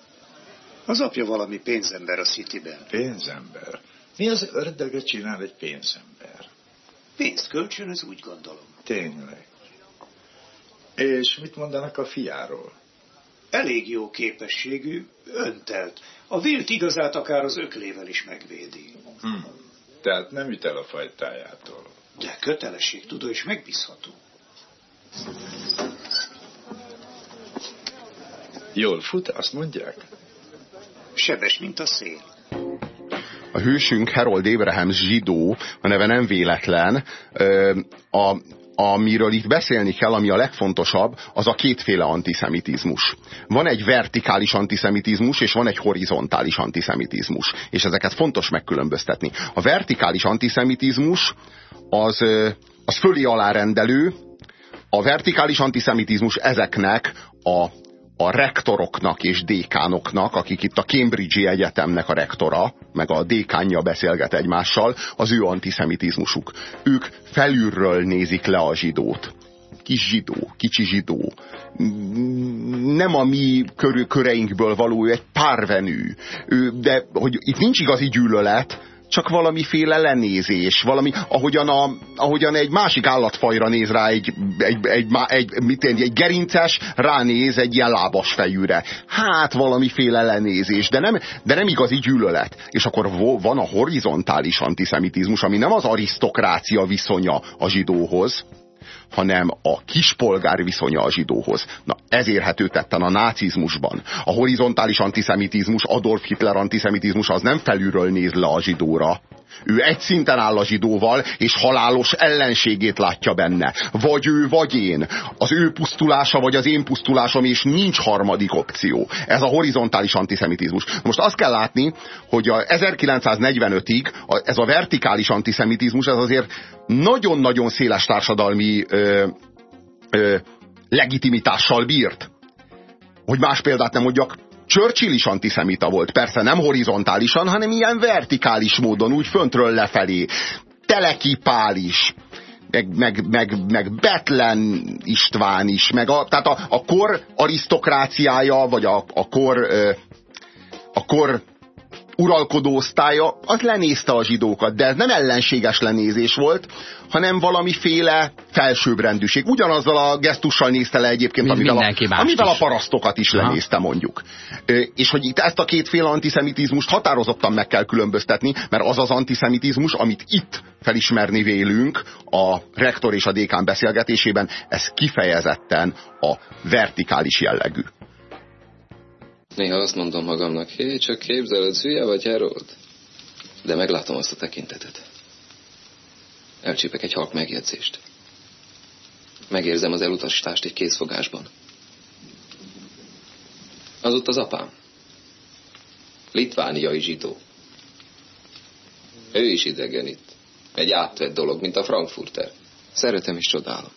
Az apja valami pénzember a Cityben. Pénzember? Mi az ördögöt csinál egy pénzember? Pénzt kölcsönöz, úgy gondolom. Tényleg. És mit mondanak a fiáról? Elég jó képességű, öntelt. A vilt igazát akár az öklével is megvédi. Hmm. Tehát nem üt el a fajtájától. De kötelességtudó és megbízható. Jól fut, azt mondják? Sebes, mint a szél. A hősünk Harold Abraham zsidó, a neve nem véletlen, a amiről itt beszélni kell, ami a legfontosabb, az a kétféle antiszemitizmus. Van egy vertikális antiszemitizmus, és van egy horizontális antiszemitizmus. És ezeket fontos megkülönböztetni. A vertikális antiszemitizmus az, az fölé alárendelő, a vertikális antiszemitizmus ezeknek a a rektoroknak és dékánoknak, akik itt a Cambridge-i Egyetemnek a rektora, meg a dékánja beszélget egymással, az ő antiszemitizmusuk. Ők felülről nézik le a zsidót. Kis zsidó, kicsi zsidó. Nem a mi kör, köreinkből való, ő egy párvenű. Ő, de hogy itt nincs igazi gyűlölet, csak valamiféle lenézés, valami, ahogyan, a, ahogyan egy másik állatfajra néz rá egy, egy, egy, egy, mit egy, egy gerinces, ránéz egy ilyen lábas fejűre. Hát valamiféle lenézés, de nem, de nem igazi gyűlölet. És akkor van a horizontális antiszemitizmus, ami nem az arisztokrácia viszonya a zsidóhoz, hanem a kispolgár viszonya a zsidóhoz. Na, ez érhető tetten a nácizmusban. A horizontális antiszemitizmus, Adolf Hitler antiszemitizmus az nem felülről néz le a zsidóra, ő egy szinten áll a zsidóval, és halálos ellenségét látja benne. Vagy ő, vagy én. Az ő pusztulása, vagy az én pusztulásom, és nincs harmadik opció. Ez a horizontális antiszemitizmus. Most azt kell látni, hogy a 1945-ig ez a vertikális antiszemitizmus, ez azért nagyon-nagyon széles társadalmi ö, ö, legitimitással bírt. Hogy más példát nem mondjak, Churchill is antiszemita volt, persze nem horizontálisan, hanem ilyen vertikális módon, úgy föntről lefelé. Teleki Pál is, meg, meg, meg, meg Betlen István is, meg a, tehát a, a kor arisztokráciája, vagy a, a kor, a kor uralkodó osztálya, az lenézte a zsidókat, de ez nem ellenséges lenézés volt, hanem valamiféle felsőbbrendűség. Ugyanazzal a gesztussal nézte le egyébként, amivel, a, amivel a parasztokat is lenézte mondjuk. És hogy itt ezt a kétféle antiszemitizmust határozottan meg kell különböztetni, mert az az antiszemitizmus, amit itt felismerni vélünk a rektor és a dékán beszélgetésében, ez kifejezetten a vertikális jellegű. Néha azt mondom magamnak, hé, csak képzeled, hülye vagy Harold? De meglátom azt a tekintetet. Elcsípek egy halk megjegyzést. Megérzem az elutasítást egy készfogásban. Az ott az apám. Litvániai zsidó. Ő is idegen itt. Egy átvett dolog, mint a Frankfurter. Szeretem és csodálom.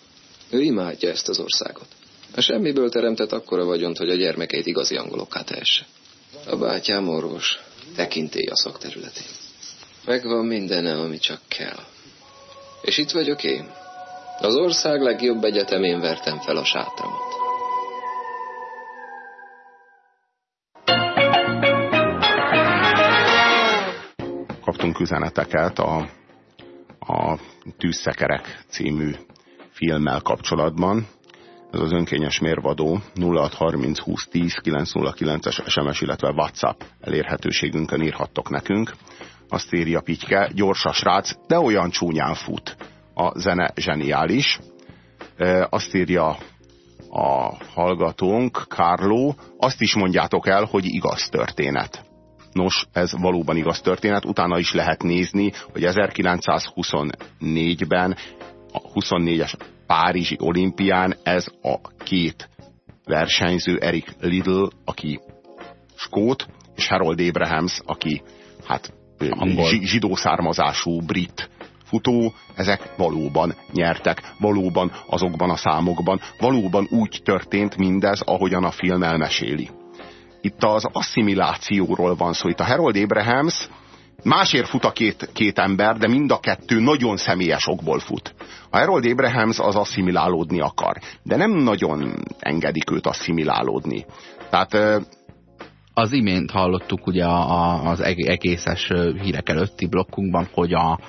Ő imádja ezt az országot. A semmiből teremtett akkora vagyont, hogy a gyermekeit igazi angolokká tehesse. A bátyám orvos, tekintély a szakterületén. Megvan mindene, ami csak kell. És itt vagyok én. Az ország legjobb egyetemén vertem fel a sátramat. Kaptunk üzeneteket a, a Tűzszekerek című filmmel kapcsolatban ez az önkényes mérvadó 0630 20 10 909-es SMS, illetve WhatsApp elérhetőségünkön írhattok nekünk. Azt írja Pityke, gyors a srác, de olyan csúnyán fut. A zene zseniális. Azt írja a hallgatónk, Kárló, azt is mondjátok el, hogy igaz történet. Nos, ez valóban igaz történet, utána is lehet nézni, hogy 1924-ben a 24-es Párizsi olimpián ez a két versenyző, Erik Lidl, aki skót, és Harold Abrahams, aki hát zsidó származású brit futó, ezek valóban nyertek, valóban azokban a számokban, valóban úgy történt mindez, ahogyan a film elmeséli. Itt az asszimilációról van szó. Itt a Harold Abrahams Másért fut a két, két ember, de mind a kettő nagyon személyes okból fut. A Harold Abrahams az asszimilálódni akar, de nem nagyon engedik őt asszimilálódni. Tehát az imént hallottuk ugye az egészes hírek előtti blokkunkban, hogy a,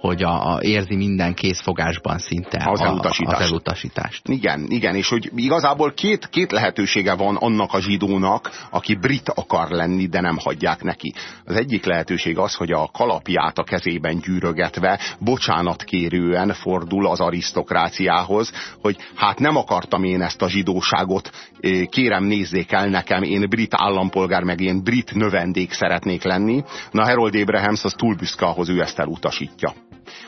hogy a, a, érzi minden készfogásban szinte az, a, elutasítást. az elutasítást. Igen, igen, és hogy igazából két, két lehetősége van annak a zsidónak, aki brit akar lenni, de nem hagyják neki. Az egyik lehetőség az, hogy a kalapját a kezében gyűrögetve, bocsánat kérően fordul az arisztokráciához, hogy hát nem akartam én ezt a zsidóságot, kérem nézzék el nekem, én brit állampolgár, meg én brit növendék szeretnék lenni. Na Harold Abrahams az túl büszke ahhoz, ő ezt elutasítja.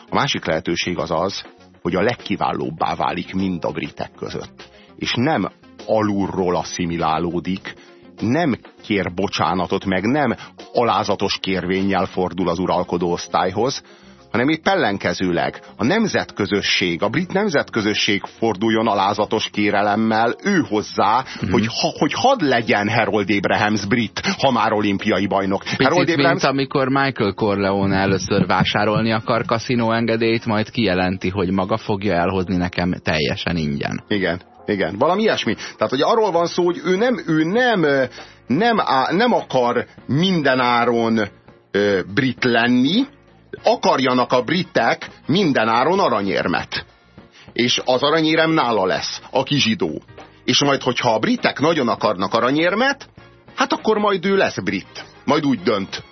A másik lehetőség az az, hogy a legkiválóbbá válik mind a britek között. És nem alulról asszimilálódik, nem kér bocsánatot, meg nem alázatos kérvényel fordul az uralkodó osztályhoz, hanem épp ellenkezőleg a nemzetközösség, a brit nemzetközösség forduljon alázatos kérelemmel ő hozzá, mm-hmm. hogy, ha, hogy hadd legyen Harold Abrahams brit, ha már olimpiai bajnok. Picit, Harold Abrahams... mint amikor Michael Corleone először vásárolni akar kaszinó engedélyt, majd kijelenti, hogy maga fogja elhozni nekem teljesen ingyen. Igen. Igen, valami ilyesmi. Tehát, hogy arról van szó, hogy ő nem, ő nem, nem, á, nem akar mindenáron ö, brit lenni, akarjanak a britek mindenáron aranyérmet. És az aranyérem nála lesz, aki zsidó. És majd, hogyha a britek nagyon akarnak aranyérmet, hát akkor majd ő lesz brit. Majd úgy dönt.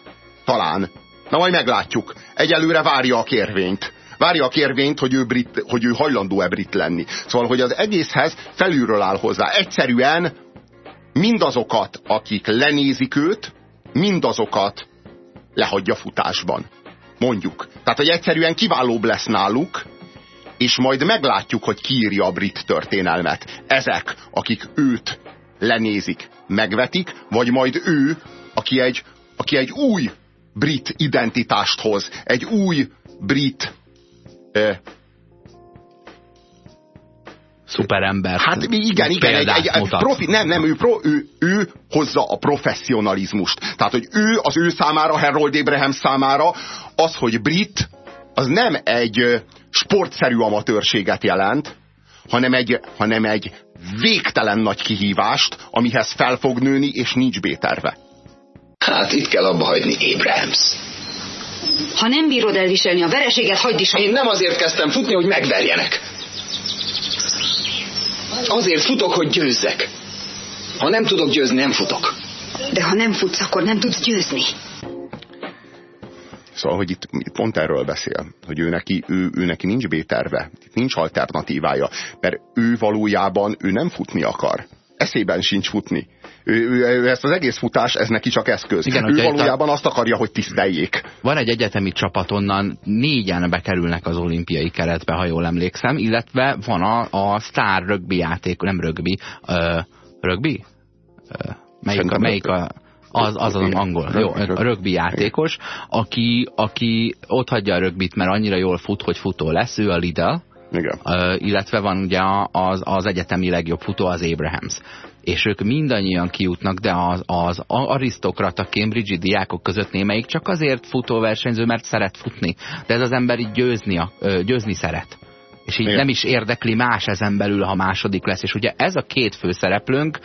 Talán. Na majd meglátjuk. Egyelőre várja a kérvényt. Várja a kérvényt, hogy ő, brit, hogy ő hajlandó-e brit lenni. Szóval, hogy az egészhez felülről áll hozzá. Egyszerűen mindazokat, akik lenézik őt, mindazokat lehagyja futásban. Mondjuk. Tehát, hogy egyszerűen kiválóbb lesz náluk, és majd meglátjuk, hogy kiírja a brit történelmet. Ezek, akik őt lenézik, megvetik, vagy majd ő, aki egy, aki egy új brit identitást hoz, egy új brit szuperember. Hát igen, igen, egy, egy, egy profi, nem, nem, ő, pro, ő, ő hozza a professzionalizmust. Tehát, hogy ő az ő számára, Harold Abraham számára az, hogy brit, az nem egy sportszerű amatőrséget jelent, hanem egy, hanem egy végtelen nagy kihívást, amihez fel fog nőni, és nincs B-terve. Hát itt kell abba hagyni, Abrams. Ha nem bírod elviselni a vereséget, hagyd is. Én nem azért kezdtem futni, hogy megverjenek. Azért futok, hogy győzzek. Ha nem tudok győzni, nem futok. De ha nem futsz, akkor nem tudsz győzni. Szóval, hogy itt, itt pont erről beszél, hogy ő neki, ő, ő neki nincs B-terve, nincs alternatívája, mert ő valójában ő nem futni akar. Eszében sincs futni. Ő, ő, ő ezt az egész futás, ez neki csak eszköz. Igen, ő valójában a... azt akarja, hogy tiszteljék. Van egy egyetemi csapat, onnan négyen bekerülnek az olimpiai keretbe, ha jól emlékszem, illetve van a, a sztár rögbi játék, nem rögbi, uh, rögbi? Melyik, melyik a, az, az az angol, jó, a rögbi játékos, aki, aki ott hagyja a rögbit, mert annyira jól fut, hogy futó lesz, ő a Lidl, igen. Uh, illetve van ugye az, az egyetemi legjobb futó, az Abrahams. És ők mindannyian kijutnak, de az, az arisztokrata Cambridge-i diákok között némelyik csak azért futóversenyző, mert szeret futni. De ez az ember így győzni, győzni szeret. És így Igen. nem is érdekli más ezen belül, ha második lesz. És ugye ez a két főszereplőnk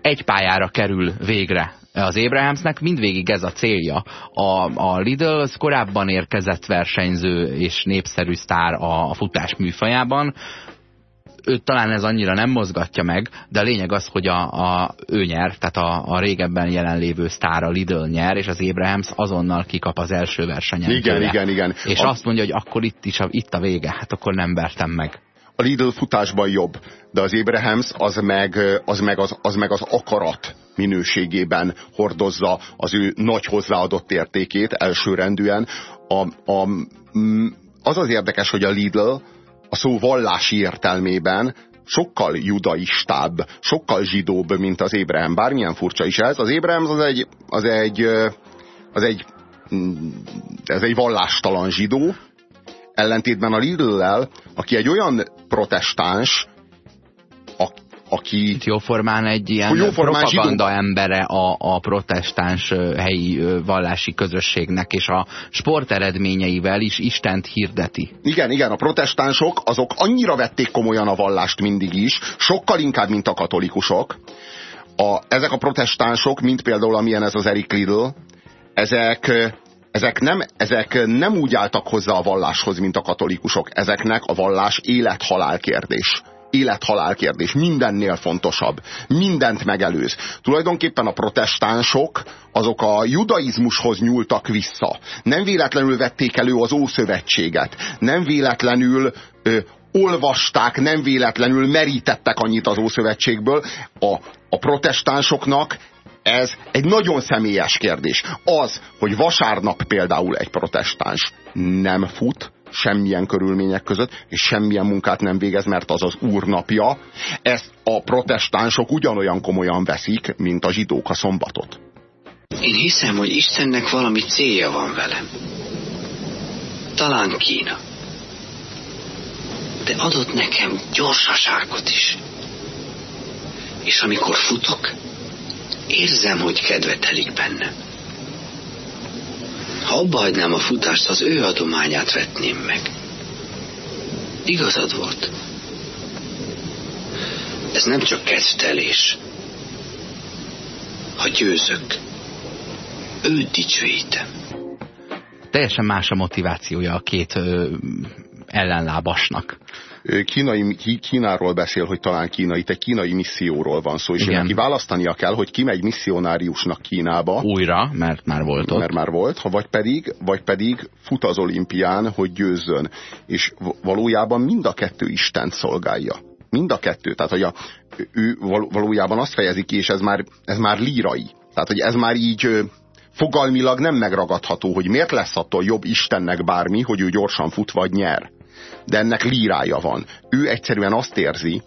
egy pályára kerül végre az Abrahamsnek mindvégig ez a célja. A, a Lidl az korábban érkezett versenyző és népszerű sztár a, a futás műfajában, őt talán ez annyira nem mozgatja meg, de a lényeg az, hogy a, a, ő nyer, tehát a, a régebben jelenlévő sztár a Lidl nyer, és az Abrahams azonnal kikap az első versenyen. Igen, tőle. igen, igen. És a... azt mondja, hogy akkor itt is a, itt a vége, hát akkor nem vertem meg. A Lidl futásban jobb, de az Abrahams az meg az, meg az, az, meg az akarat minőségében hordozza az ő nagy hozzáadott értékét elsőrendűen. A, a, az az érdekes, hogy a Lidl a szó vallási értelmében sokkal judaistább, sokkal zsidóbb, mint az Ébrahim. Bármilyen furcsa is ez. Az Ébrahim az egy, az egy, az egy, ez egy vallástalan zsidó, ellentétben a Lidl-lel, aki egy olyan protestáns, aki... Itt jóformán egy ilyen jóformán propaganda zsidó... embere a, a protestáns helyi vallási közösségnek, és a sport eredményeivel is Istent hirdeti. Igen, igen, a protestánsok azok annyira vették komolyan a vallást mindig is, sokkal inkább, mint a katolikusok. A, ezek a protestánsok, mint például amilyen ez az Eric Lidl, ezek ezek nem, ezek nem úgy álltak hozzá a valláshoz, mint a katolikusok. Ezeknek a vallás élet-halál kérdés élet-halál kérdés, mindennél fontosabb, mindent megelőz. Tulajdonképpen a protestánsok azok a judaizmushoz nyúltak vissza. Nem véletlenül vették elő az Ószövetséget, nem véletlenül ö, olvasták, nem véletlenül merítettek annyit az Ószövetségből. A, a protestánsoknak ez egy nagyon személyes kérdés. Az, hogy vasárnap például egy protestáns nem fut, semmilyen körülmények között, és semmilyen munkát nem végez, mert az az úrnapja. Ezt a protestánsok ugyanolyan komolyan veszik, mint a zsidók a szombatot. Én hiszem, hogy Istennek valami célja van velem. Talán Kína. De adott nekem gyorsaságot is. És amikor futok, érzem, hogy kedve telik bennem. Ha abba hagynám a futást, az ő adományát vetném meg. Igazad volt. Ez nem csak kezdtelés. Ha győzök, őt dicsőítem. Teljesen más a motivációja a két ö, ellenlábasnak kínai, Kínáról beszél, hogy talán Kína, itt egy kínai misszióról van szó, és neki választania kell, hogy ki megy misszionáriusnak Kínába. Újra, mert már volt ott. Mert már volt, ha vagy pedig, vagy pedig fut az olimpián, hogy győzzön. És valójában mind a kettő Isten szolgálja. Mind a kettő. Tehát, hogy a, ő valójában azt fejezi ki, és ez már, ez már lírai. Tehát, hogy ez már így fogalmilag nem megragadható, hogy miért lesz attól jobb Istennek bármi, hogy ő gyorsan fut vagy nyer de ennek lírája van. Ő egyszerűen azt érzi,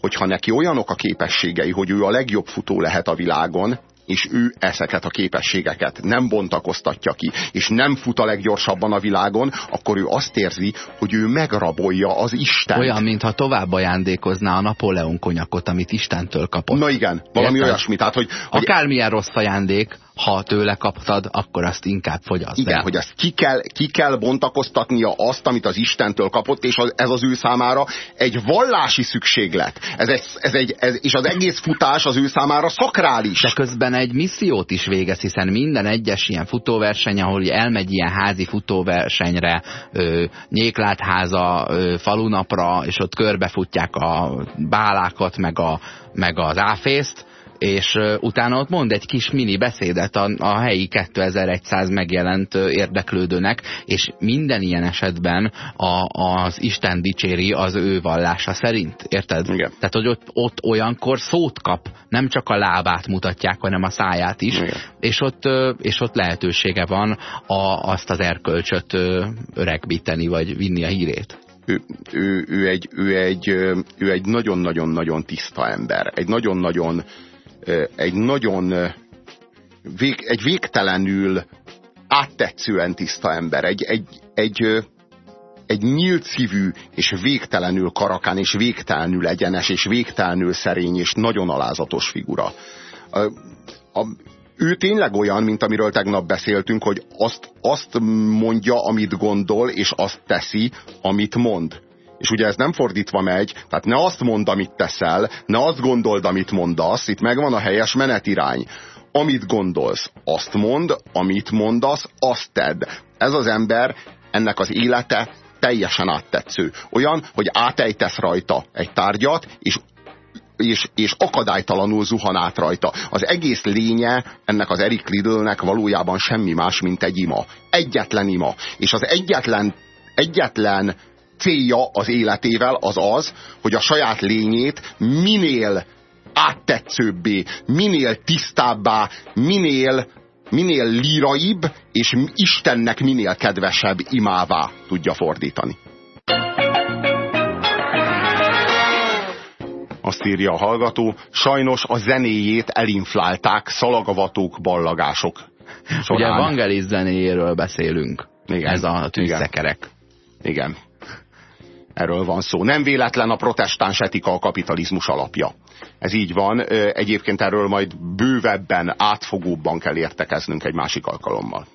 hogy ha neki olyanok a képességei, hogy ő a legjobb futó lehet a világon, és ő ezeket a képességeket nem bontakoztatja ki, és nem fut a leggyorsabban a világon, akkor ő azt érzi, hogy ő megrabolja az Isten. Olyan, mintha tovább ajándékozná a Napóleon konyakot, amit Istentől kapott. Na igen, valami Érted? olyasmi. Tehát, hogy, hogy... Akármilyen rossz ajándék, ha tőle kaptad, akkor azt inkább fogyaszt Igen, hogy ezt ki kell, ki kell bontakoztatnia azt, amit az Istentől kapott, és az, ez az ő számára egy vallási szükséglet. Ez egy, ez egy, ez, és az egész futás az ő számára szakrális. De közben egy missziót is végez, hiszen minden egyes ilyen futóverseny, ahol elmegy ilyen házi futóversenyre, ö, nyéklátháza ö, falunapra, és ott körbefutják a bálákat, meg, a, meg az áfészt, és utána ott mond egy kis mini beszédet a, a helyi 2100 megjelent érdeklődőnek, és minden ilyen esetben a, az Isten dicséri az ő vallása szerint, érted? Igen. Tehát, hogy ott, ott olyankor szót kap, nem csak a lábát mutatják, hanem a száját is, Igen. és ott, és ott lehetősége van a, azt az erkölcsöt öregbíteni, vagy vinni a hírét. ő, ő, ő egy nagyon-nagyon-nagyon tiszta ember. Egy nagyon-nagyon egy nagyon vég, egy végtelenül áttetszően tiszta ember. Egy, egy, egy, egy nyílt szívű, és végtelenül karakán, és végtelenül egyenes, és végtelenül szerény, és nagyon alázatos figura. A, a, ő tényleg olyan, mint amiről tegnap beszéltünk, hogy azt, azt mondja, amit gondol, és azt teszi, amit mond. És ugye ez nem fordítva megy, tehát ne azt mondd, amit teszel, ne azt gondold, amit mondasz, itt megvan a helyes menetirány. Amit gondolsz, azt mond, amit mondasz, azt tedd. Ez az ember, ennek az élete teljesen áttetsző. Olyan, hogy átejtesz rajta egy tárgyat, és és, és akadálytalanul zuhan át rajta. Az egész lénye ennek az Eric Lidlnek valójában semmi más, mint egy ima. Egyetlen ima. És az egyetlen, egyetlen célja az életével az az, hogy a saját lényét minél áttetszőbbé, minél tisztábbá, minél, minél líraibb, és Istennek minél kedvesebb imává tudja fordítani. Azt írja a hallgató, sajnos a zenéjét elinflálták szalagavatók, ballagások. Ugye során. Vangelis zenéjéről beszélünk. Igen. Ez a tűzszekerek. Igen. Erről van szó. Nem véletlen a protestáns etika a kapitalizmus alapja. Ez így van. Egyébként erről majd bővebben, átfogóbban kell értekeznünk egy másik alkalommal.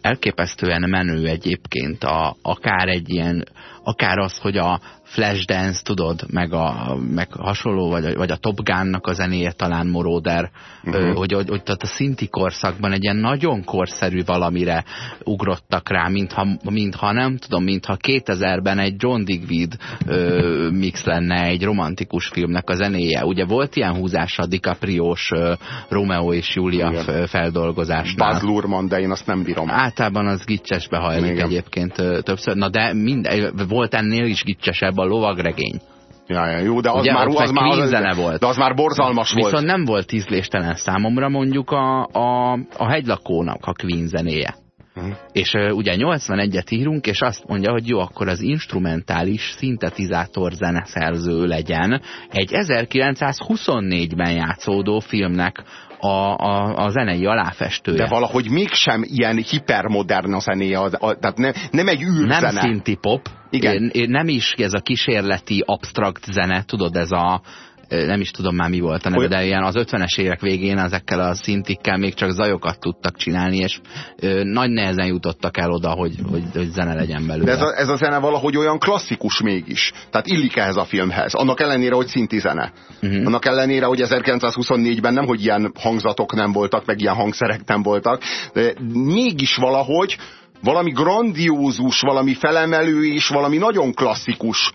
elképesztően menő egyébként a, akár egy ilyen, akár az, hogy a Flashdance, tudod, meg, a, meg hasonló, vagy vagy a Top Gun-nak a zenéje talán Moroder, uh -huh. hogy, hogy, hogy tehát a szinti korszakban egy ilyen nagyon korszerű valamire ugrottak rá, mintha, mintha nem tudom, mintha 2000-ben egy John Digweed ö, mix lenne egy romantikus filmnek a zenéje. Ugye volt ilyen húzása a DiCaprio-s ö, Romeo és Julia Igen. feldolgozásnál. Baz Luhrmann, de én azt nem bírom. Általában az gicsesbe hajlik Igen. egyébként többször. Na de minden, volt ennél is gicsesebb a lovagregény. Ja, ja, jó, de az Ugye, már, az már, az, zene volt. de az már borzalmas Viszont volt. nem volt ízléstelen számomra mondjuk a, a, a hegylakónak a Queen zenéje. Mhm. És uh, ugye 81-et írunk, és azt mondja, hogy jó, akkor az instrumentális szintetizátor zeneszerző legyen egy 1924-ben játszódó filmnek a, a, a zenei aláfestője. De valahogy mégsem ilyen hipermodern a zenéje, a, tehát ne, nem egy űrzene. nem szinti pop, Igen. Én, én nem is ez a kísérleti, abstrakt zene, tudod, ez a nem is tudom már mi volt a neve, Olyan- de ilyen az 50-es évek végén ezekkel a szintikkel még csak zajokat tudtak csinálni, és ö, nagy nehezen jutottak el oda, hogy, hogy, hogy zene legyen belőle. De ez a, ez a zene valahogy olyan klasszikus mégis. Tehát illik ehhez a filmhez. Annak ellenére, hogy szinti zene. Mhm. Uh-huh. Annak ellenére, hogy 1924-ben nem, hogy ilyen hangzatok nem voltak, meg ilyen hangszerek nem voltak, de mégis valahogy valami grandiózus, valami felemelő és valami nagyon klasszikus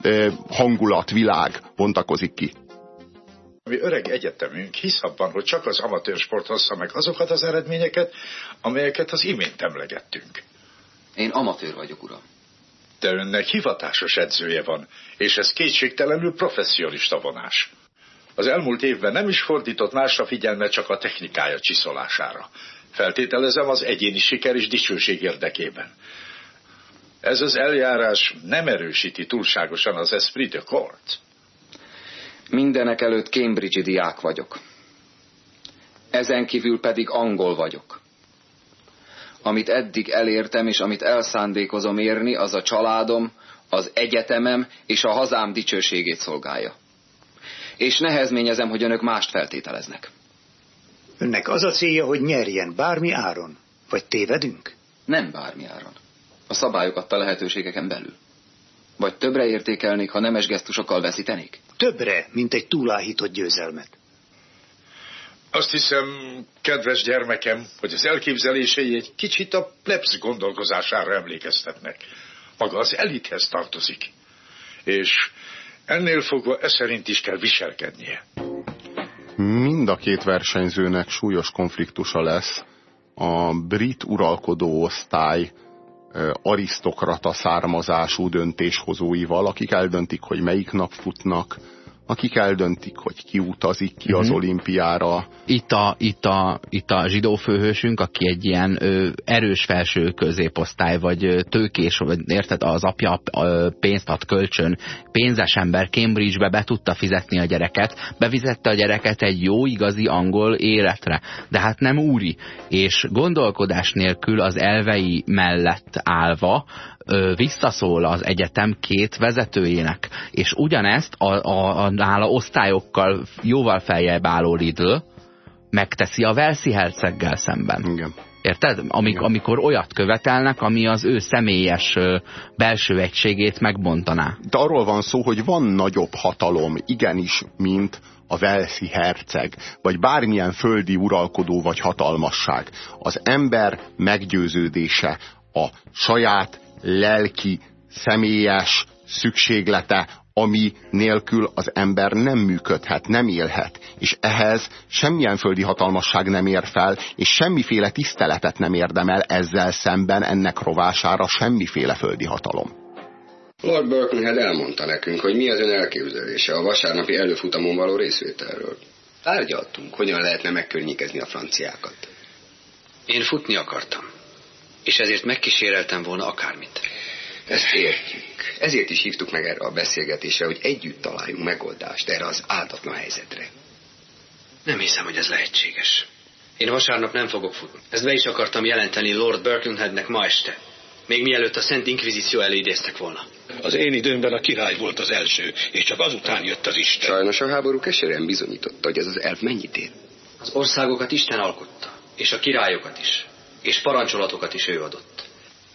eh, hangulat, világ bontakozik ki. Mi öreg egyetemünk hisz abban, hogy csak az amatőr sport hozza meg azokat az eredményeket, amelyeket az imént emlegettünk. Én amatőr vagyok, uram. De önnek hivatásos edzője van, és ez kétségtelenül professzionista vonás. Az elmúlt évben nem is fordított másra figyelme csak a technikája csiszolására. Feltételezem az egyéni siker és dicsőség érdekében. Ez az eljárás nem erősíti túlságosan az esprit de corps. Mindenek előtt Cambridge-i diák vagyok. Ezen kívül pedig angol vagyok. Amit eddig elértem, és amit elszándékozom érni, az a családom, az egyetemem és a hazám dicsőségét szolgálja. És nehezményezem, hogy önök mást feltételeznek. Önnek az a célja, hogy nyerjen bármi áron? Vagy tévedünk? Nem bármi áron. A szabályok adta lehetőségeken belül. Vagy többre értékelnék, ha nemes gesztusokkal veszítenék? Többre, mint egy túláhított győzelmet. Azt hiszem, kedves gyermekem, hogy az elképzelései egy kicsit a plebs gondolkozására emlékeztetnek. Maga az elithez tartozik. És ennél fogva e szerint is kell viselkednie. Mind a két versenyzőnek súlyos konfliktusa lesz a brit uralkodó osztály arisztokrata származású döntéshozóival, akik eldöntik, hogy melyik nap futnak, akik eldöntik, hogy ki utazik ki -huh. az mhm. olimpiára. Itt a, itt, a, itt a zsidó főhősünk, aki egy ilyen ö, erős felső középosztály, vagy ö, tőkés, vagy érted, az apja ö, pénzt ad kölcsön, pénzes ember Cambridge-be be tudta fizetni a gyereket, bevizette a gyereket egy jó, igazi angol életre, de hát nem úri, és gondolkodás nélkül az elvei mellett állva visszaszól az egyetem két vezetőjének, és ugyanezt a, a, a nála osztályokkal jóval feljebb álló Lidl megteszi a Velszi herceggel szemben. Igen. Érted? Amik, amikor olyat követelnek, ami az ő személyes belső egységét megbontaná. De arról van szó, hogy van nagyobb hatalom, igenis, mint a Velszi herceg, vagy bármilyen földi uralkodó vagy hatalmasság. Az ember meggyőződése a saját lelki, személyes szükséglete, ami nélkül az ember nem működhet, nem élhet. És ehhez semmilyen földi hatalmasság nem ér fel, és semmiféle tiszteletet nem érdemel ezzel szemben ennek rovására semmiféle földi hatalom. Lord Birkenhead elmondta nekünk, hogy mi az ön elképzelése a vasárnapi előfutamon való részvételről. Tárgyaltunk, hogyan lehetne megkörnyékezni a franciákat. Én futni akartam és ezért megkíséreltem volna akármit. Ezt értjük. Ezért is hívtuk meg erre a beszélgetésre, hogy együtt találjunk megoldást erre az áldatlan helyzetre. Nem hiszem, hogy ez lehetséges. Én vasárnap nem fogok futni. Ezt be is akartam jelenteni Lord Birkenheadnek ma este. Még mielőtt a Szent Inkvizíció elidéztek volna. Az én időmben a király volt az első, és csak azután jött az Isten. Sajnos a háború keserűen bizonyította, hogy ez az elv mennyit ér. Az országokat Isten alkotta, és a királyokat is és parancsolatokat is ő adott.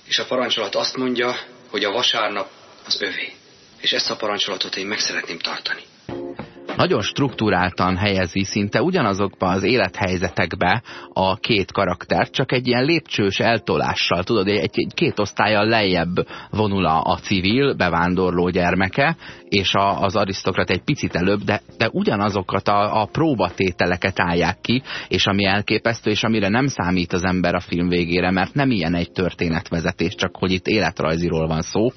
És a parancsolat azt mondja, hogy a vasárnap az övé. És ezt a parancsolatot én meg szeretném tartani nagyon struktúráltan helyezi szinte ugyanazokba az élethelyzetekbe a két karaktert, csak egy ilyen lépcsős eltolással, tudod, egy, egy két osztállyal lejjebb vonul a, a civil, bevándorló gyermeke, és a, az arisztokrat egy picit előbb, de, de ugyanazokat a, a próbatételeket állják ki, és ami elképesztő, és amire nem számít az ember a film végére, mert nem ilyen egy történetvezetés, csak hogy itt életrajziról van szó,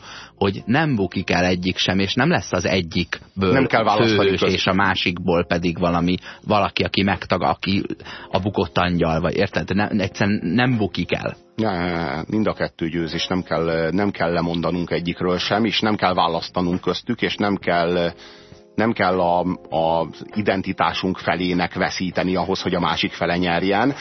hogy nem bukik el egyik sem, és nem lesz az egyikből nem kell főhős, és a másikból pedig valami, valaki, aki megtag, aki a bukott angyal, vagy érted? Ne, egyszerűen nem bukik el. Ne, mind a kettő győz, és nem kell, nem kell lemondanunk egyikről sem, és nem kell választanunk köztük, és nem kell nem kell a, a identitásunk felének veszíteni ahhoz, hogy a másik fele nyerjen,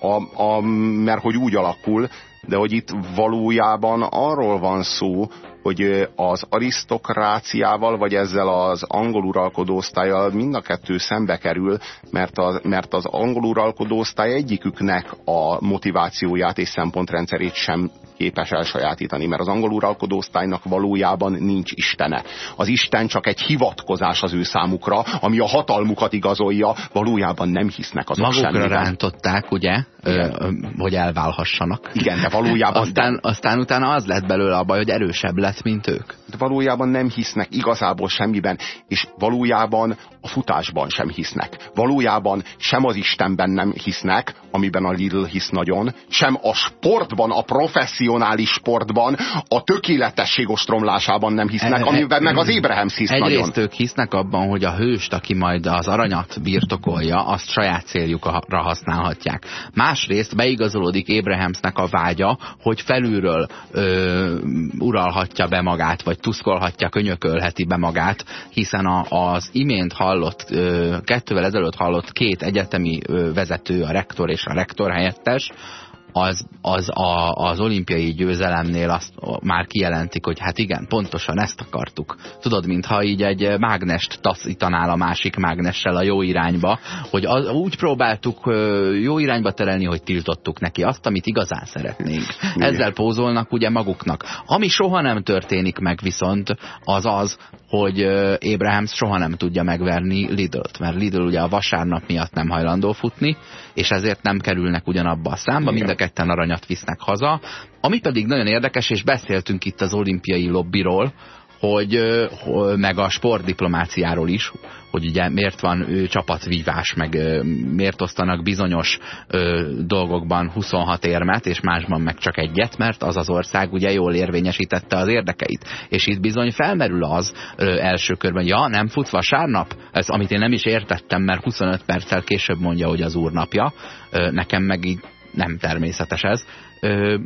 a, a, mert hogy úgy alakul, de hogy itt valójában arról van szó, hogy az arisztokráciával, vagy ezzel az angol uralkodóosztályjal mind a kettő szembe kerül, mert, a, mert az angol uralkodóosztály egyiküknek a motivációját és szempontrendszerét sem képes elsajátítani, mert az angol uralkodó osztálynak valójában nincs istene. Az Isten csak egy hivatkozás az ő számukra, ami a hatalmukat igazolja, valójában nem hisznek azok Magukra semmiben. rántották, ugye, ö, hogy elválhassanak. Igen, de valójában... aztán, de... aztán utána az lett belőle a baj, hogy erősebb lett, mint ők. De valójában nem hisznek igazából semmiben, és valójában a futásban sem hisznek. Valójában sem az Istenben nem hisznek, amiben a Lidl hisz nagyon, sem a sportban, a professzionális sportban, a tökéletesség ostromlásában nem hisznek, e, amiben meg az Ébrahim hisz Egyrészt nagyon. ők hisznek abban, hogy a hőst, aki majd az aranyat birtokolja, azt saját céljukra használhatják. Másrészt beigazolódik Abrahamsnek a vágya, hogy felülről ö, uralhatja be magát, vagy tuszkolhatja, könyökölheti be magát, hiszen a, az imént hallott, ö, kettővel ezelőtt hallott két egyetemi ö, vezető, a rektor és a rektor helyettes, az, az a, az olimpiai győzelemnél azt már kijelentik, hogy hát igen, pontosan ezt akartuk. Tudod, mintha így egy mágnest taszítanál a másik mágnessel a jó irányba, hogy az, úgy próbáltuk jó irányba terelni, hogy tiltottuk neki azt, amit igazán szeretnénk. Ezzel pózolnak ugye maguknak. Ami soha nem történik meg viszont, az az, hogy Abrahams soha nem tudja megverni Lidl-t, mert Lidl ugye a vasárnap miatt nem hajlandó futni, és ezért nem kerülnek ugyanabba a számba, mind a ketten aranyat visznek haza. Ami pedig nagyon érdekes, és beszéltünk itt az olimpiai lobbiról, hogy, meg a sportdiplomáciáról is, hogy ugye miért van ő, csapatvívás, meg miért osztanak bizonyos ö, dolgokban 26 érmet, és másban meg csak egyet, mert az az ország ugye jól érvényesítette az érdekeit. És itt bizony felmerül az ö, első körben, ja, nem fut vasárnap? Ez, amit én nem is értettem, mert 25 perccel később mondja, hogy az úrnapja. Ö, nekem meg így nem természetes ez. Ö,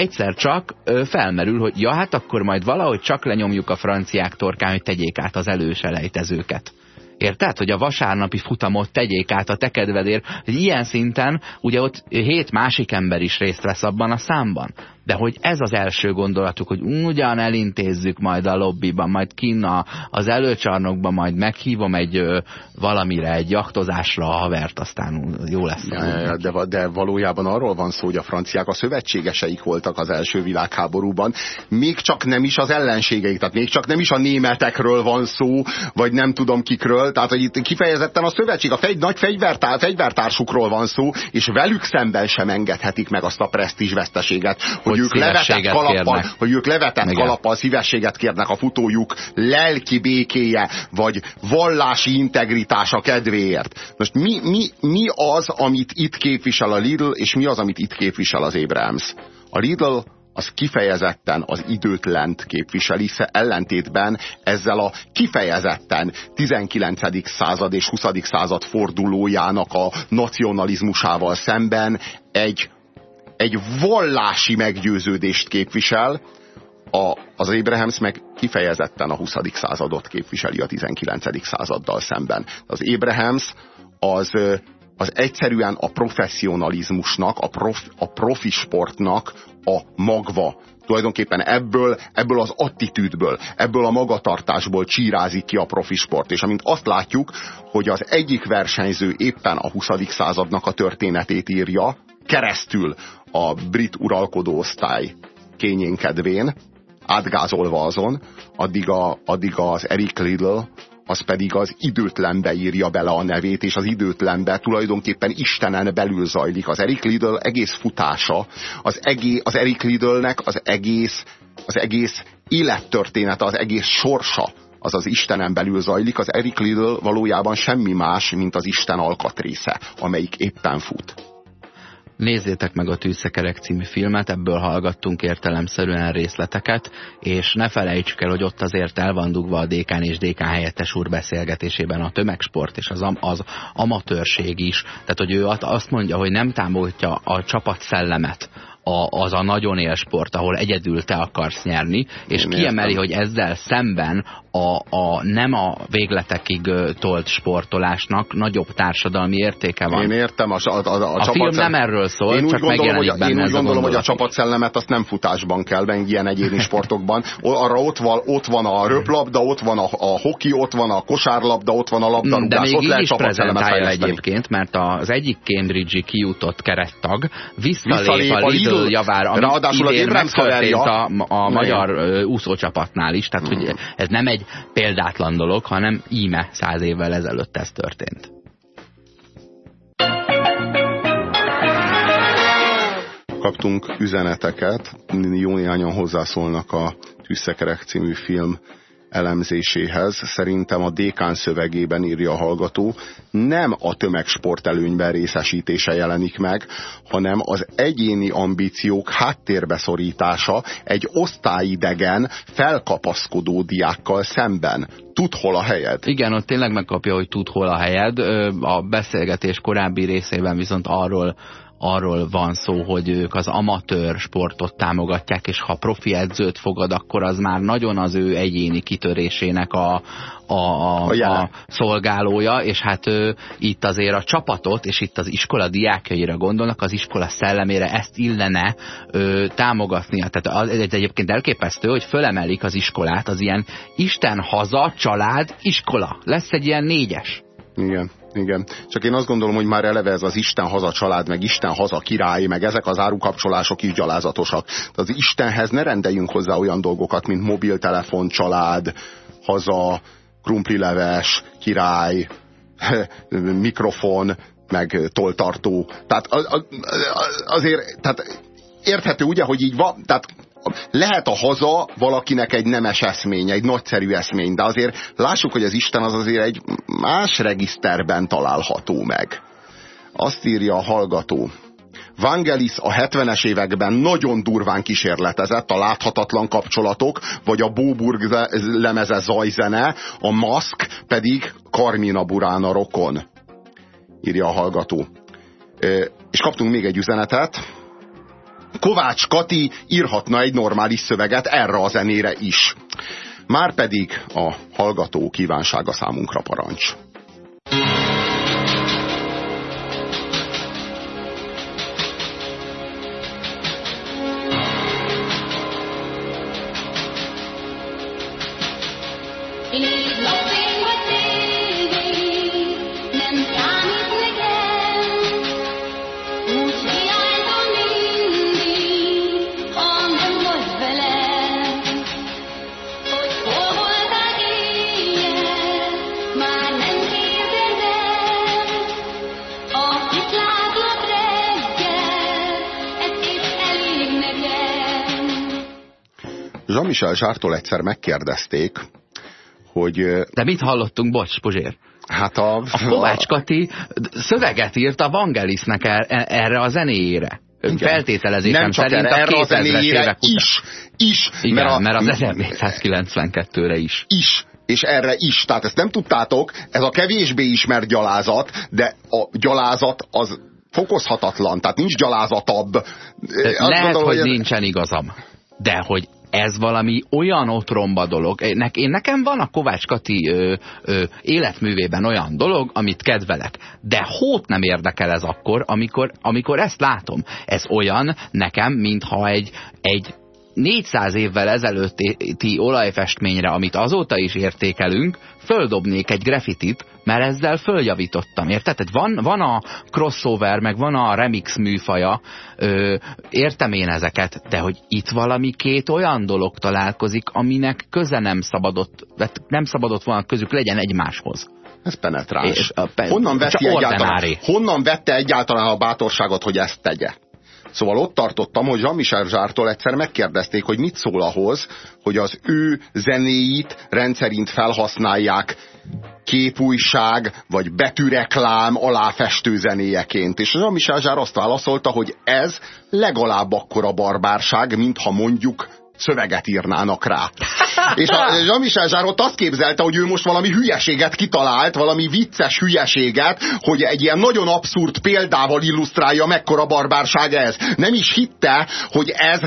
egyszer csak felmerül, hogy ja, hát akkor majd valahogy csak lenyomjuk a franciák torkán, hogy tegyék át az előselejtezőket. Érted? Hogy a vasárnapi futamot tegyék át a te kedvedért, hogy ilyen szinten ugye ott hét másik ember is részt vesz abban a számban de hogy ez az első gondolatuk, hogy ugyan elintézzük majd a lobbyban, majd kinna az előcsarnokban, majd meghívom egy ö, valamire, egy jachtozásra a havert, aztán jó lesz. Ja, de, de valójában arról van szó, hogy a franciák a szövetségeseik voltak az első világháborúban, még csak nem is az ellenségeik, tehát még csak nem is a németekről van szó, vagy nem tudom kikről, tehát hogy itt kifejezetten a szövetség, a fegy, nagy fegyvertár, fegyvertársukról van szó, és velük szemben sem engedhetik meg azt a presztízs veszteséget, hogy, hogy ők levetett kalappal, hogy ők levetett Igen. kalappal szívességet kérnek a futójuk lelki békéje, vagy vallási integritása kedvéért. Most mi, mi, mi az, amit itt képvisel a Lidl, és mi az, amit itt képvisel az Abrams? A Lidl az kifejezetten az időtlent képviseli, ellentétben ezzel a kifejezetten 19. század és 20. század fordulójának a nacionalizmusával szemben egy egy vallási meggyőződést képvisel, a, az Abrahams meg kifejezetten a 20. századot képviseli a 19. századdal szemben. Az Abrahams az, az egyszerűen a professzionalizmusnak, a, prof, a profi sportnak a magva. Tulajdonképpen ebből, ebből az attitűdből, ebből a magatartásból csírázik ki a profi sport. És amint azt látjuk, hogy az egyik versenyző éppen a 20. századnak a történetét írja, keresztül a brit uralkodó osztály kényénkedvén, átgázolva azon, addig, a, addig az Eric Lidl, az pedig az időtlenbe írja bele a nevét, és az időtlenbe tulajdonképpen Istenen belül zajlik. Az Eric Lidl egész futása, az, egész, az Eric Lidlnek az egész, az egész élettörténete, az egész sorsa, az az Istenen belül zajlik, az Eric Lidl valójában semmi más, mint az Isten alkatrésze, amelyik éppen fut. Nézzétek meg a Tűzszekerek című filmet, ebből hallgattunk értelemszerűen részleteket, és ne felejtsük el, hogy ott azért el van dugva a dékán és dékán helyettes úr beszélgetésében a tömegsport és az, am az amatőrség is. Tehát, hogy ő azt mondja, hogy nem támogatja a csapat szellemet, a, az a nagyon élsport, ahol egyedül te akarsz nyerni, és Én kiemeli, értem. hogy ezzel szemben a, a nem a végletekig tolt sportolásnak nagyobb társadalmi értéke van. Én értem, a, a, a, a, a film nem erről szól, én úgy csak gondolom, hogy, benne Én úgy gondolom, hogy a csapatszellemet azt nem futásban kell, meg ilyen egyéni [laughs] sportokban. Arra ott van, ott van a röplabda, ott van a, a hoki, ott van a kosárlabda, ott van a labdarúgás. De még ott így is prezentálja egyébként, mert az egyik Cambridge-i kijutott kerettag visszalép, visszalép a Lidl, Lidl javára, ami Ráadásul idén megtörtént a, a magyar úszócsapatnál is, tehát hogy ez nem egy példátlan dolog, hanem íme száz évvel ezelőtt ez történt. Kaptunk üzeneteket, jó néhányan hozzászólnak a Tűzszekerek című film elemzéséhez, szerintem a dékán szövegében írja a hallgató, nem a tömegsport előnyben részesítése jelenik meg, hanem az egyéni ambíciók háttérbeszorítása egy osztályidegen, felkapaszkodó diákkal szemben. Tud hol a helyed? Igen, ott tényleg megkapja, hogy tud hol a helyed. A beszélgetés korábbi részében viszont arról arról van szó, hogy ők az amatőr sportot támogatják, és ha profi edzőt fogad, akkor az már nagyon az ő egyéni kitörésének a, a, a, a szolgálója, és hát ő, itt azért a csapatot, és itt az iskola diákjaira gondolnak, az iskola szellemére ezt illene ö, támogatnia. Tehát az, ez egyébként elképesztő, hogy fölemelik az iskolát, az ilyen Isten haza, család, iskola. Lesz egy ilyen négyes. Igen. Igen. Csak én azt gondolom, hogy már eleve ez az Isten haza család, meg Isten haza király, meg ezek az árukapcsolások is gyalázatosak. Tehát az Istenhez ne rendeljünk hozzá olyan dolgokat, mint mobiltelefon, család, haza, krumplileves, király, [laughs] mikrofon, meg toltartó. Tehát azért, tehát érthető ugye, hogy így van, tehát lehet a haza valakinek egy nemes eszmény, egy nagyszerű eszmény, de azért lássuk, hogy az Isten az azért egy más regiszterben található meg. Azt írja a hallgató. Vangelis a 70-es években nagyon durván kísérletezett a láthatatlan kapcsolatok, vagy a Bóburg lemeze zajzene, a maszk pedig Carmina Burana rokon. Írja a hallgató. És kaptunk még egy üzenetet, Kovács Kati írhatna egy normális szöveget erre a zenére is. Márpedig a hallgató kívánsága számunkra parancs. Jean-Michel Zsártól egyszer megkérdezték, hogy... De mit hallottunk, bocs, Pozsér? Hát a... A Kovács Kati szöveget írt a Vangelisnek er, erre a zenéjére. Igen. Feltételezésem Nem csak szerint erre, a 2000-es évek is, is. Igen, mert, a, mert az 1492-re is. Is és erre is. Tehát ezt nem tudtátok, ez a kevésbé ismert gyalázat, de a gyalázat az fokozhatatlan, tehát nincs gyalázatabb. Lehet, gondolom, hogy, hogy nincsen igazam. De hogy ez valami olyan otromba dolog. Én nekem van a Kovács Kati ö, ö, életművében olyan dolog, amit kedvelek. De hót nem érdekel ez akkor, amikor, amikor ezt látom. Ez olyan nekem, mintha egy, egy 400 évvel ezelőtti olajfestményre, amit azóta is értékelünk, földobnék egy graffitit, mert ezzel följavítottam, érted? Tehát van, van a crossover, meg van a remix műfaja, ö, értem én ezeket, de hogy itt valami két olyan dolog találkozik, aminek köze nem szabadott, nem szabadott volna közük legyen egymáshoz. Ez penetráns. pe honnan, vette egyáltalán, honnan vette egyáltalán a bátorságot, hogy ezt tegye? Szóval ott tartottam, hogy Jean-Michel Zsártól egyszer megkérdezték, hogy mit szól ahhoz, hogy az ő zenéit rendszerint felhasználják képújság vagy betűreklám aláfestő zenéjeként. És Jean-Michel Zsár azt válaszolta, hogy ez legalább akkora barbárság, mintha mondjuk szöveget írnának rá. [laughs] És a Jean-Michel Zsárot azt képzelte, hogy ő most valami hülyeséget kitalált, valami vicces hülyeséget, hogy egy ilyen nagyon abszurd példával illusztrálja, mekkora barbárság ez. Nem is hitte, hogy ez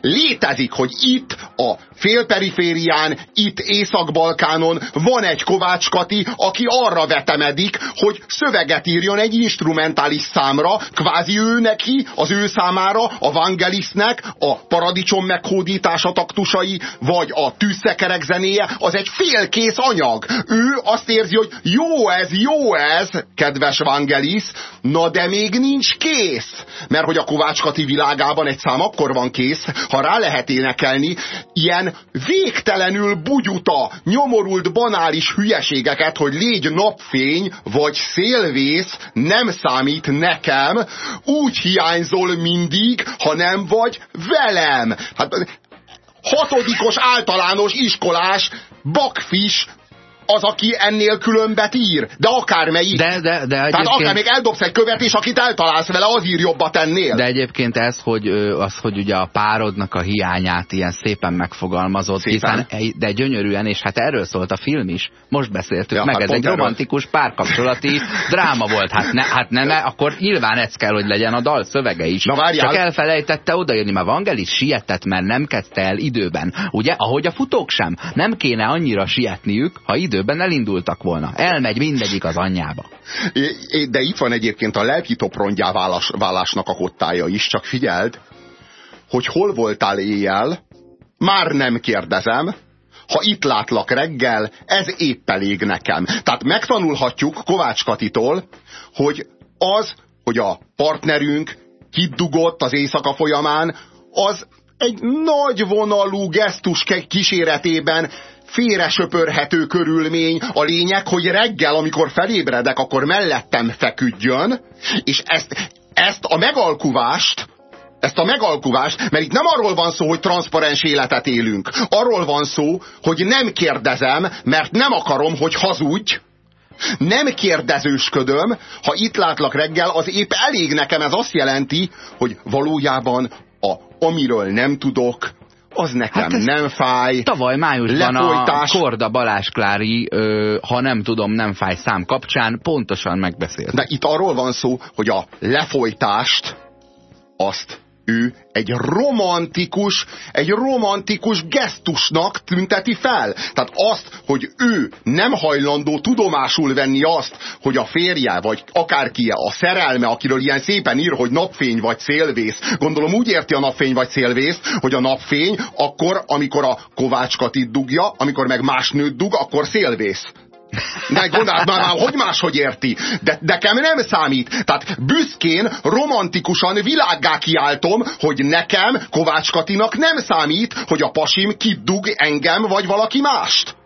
létezik, hogy itt a félperiférián, itt Észak-Balkánon van egy Kovács Kati, aki arra vetemedik, hogy szöveget írjon egy instrumentális számra, kvázi ő neki, az ő számára, a Vangelisnek a paradicsom meghódítása taktusai, vagy a tűzszekerek zenéje, az egy félkész anyag. Ő azt érzi, hogy jó ez, jó ez, kedves Vangelis, na de még nincs kész. Mert hogy a Kovács Kati világában egy szám akkor van kész, ha rá lehet énekelni ilyen végtelenül bugyuta, nyomorult, banális hülyeségeket, hogy légy napfény vagy szélvész, nem számít nekem, úgy hiányzol mindig, ha nem vagy velem. Hát hatodikos általános iskolás bakfis az, aki ennél különbet ír, de akármelyik. De, de, de Tehát egyébként... akár még eldobsz egy követ, és akit eltalálsz vele, az ír jobbat ennél. De egyébként ez, hogy, az, hogy ugye a párodnak a hiányát ilyen szépen megfogalmazott, Szépen. hiszen, de gyönyörűen, és hát erről szólt a film is, most beszéltük Ja, meg, hát ez egy erről. romantikus párkapcsolati dráma volt. Hát ne, hát ne, ne, akkor nyilván ez kell, hogy legyen a dal szövege is. Na, várjál. Csak elfelejtette odaírni, mert Vangelis sietett, mert nem kezdte el időben. Ugye, ahogy a futók sem. Nem kéne annyira sietniük, ha időben elindultak volna. Elmegy mindegyik az anyjába. De itt van egyébként a lelki toprongyá válás, válásnak a kottája is, csak figyeld, hogy hol voltál éjjel, már nem kérdezem, ha itt látlak reggel, ez épp elég nekem. Tehát megtanulhatjuk Kovács Katitól, hogy az, hogy a partnerünk kidugott az éjszaka folyamán, az egy nagy vonalú gesztus ke- félresöpörhető körülmény. A lényeg, hogy reggel, amikor felébredek, akkor mellettem feküdjön, és ezt, ezt a megalkuvást, ezt a megalkuvást, mert itt nem arról van szó, hogy transzparens életet élünk. Arról van szó, hogy nem kérdezem, mert nem akarom, hogy hazudj, nem kérdezősködöm, ha itt látlak reggel, az épp elég nekem, ez azt jelenti, hogy valójában a, amiről nem tudok, az nekem Hát ez nem fáj. Tavaly májusban Lefolytás. a Korda Balázs Klári, ö, ha nem tudom, nem fáj szám kapcsán pontosan megbeszélt. De itt arról van szó, hogy a lefolytást azt ő egy romantikus, egy romantikus gesztusnak tünteti fel. Tehát azt, hogy ő nem hajlandó tudomásul venni azt, hogy a férje, vagy akárki a szerelme, akiről ilyen szépen ír, hogy napfény vagy szélvész. Gondolom úgy érti a napfény vagy szélvész, hogy a napfény akkor, amikor a Kovács Katit dugja, amikor meg más nőt dug, akkor szélvész. Ne gondold már, már, hogy máshogy érti. De nekem nem számít. Tehát büszkén, romantikusan világgá kiáltom, hogy nekem, Kovács Katinak nem számít, hogy a pasim kidug engem vagy valaki mást.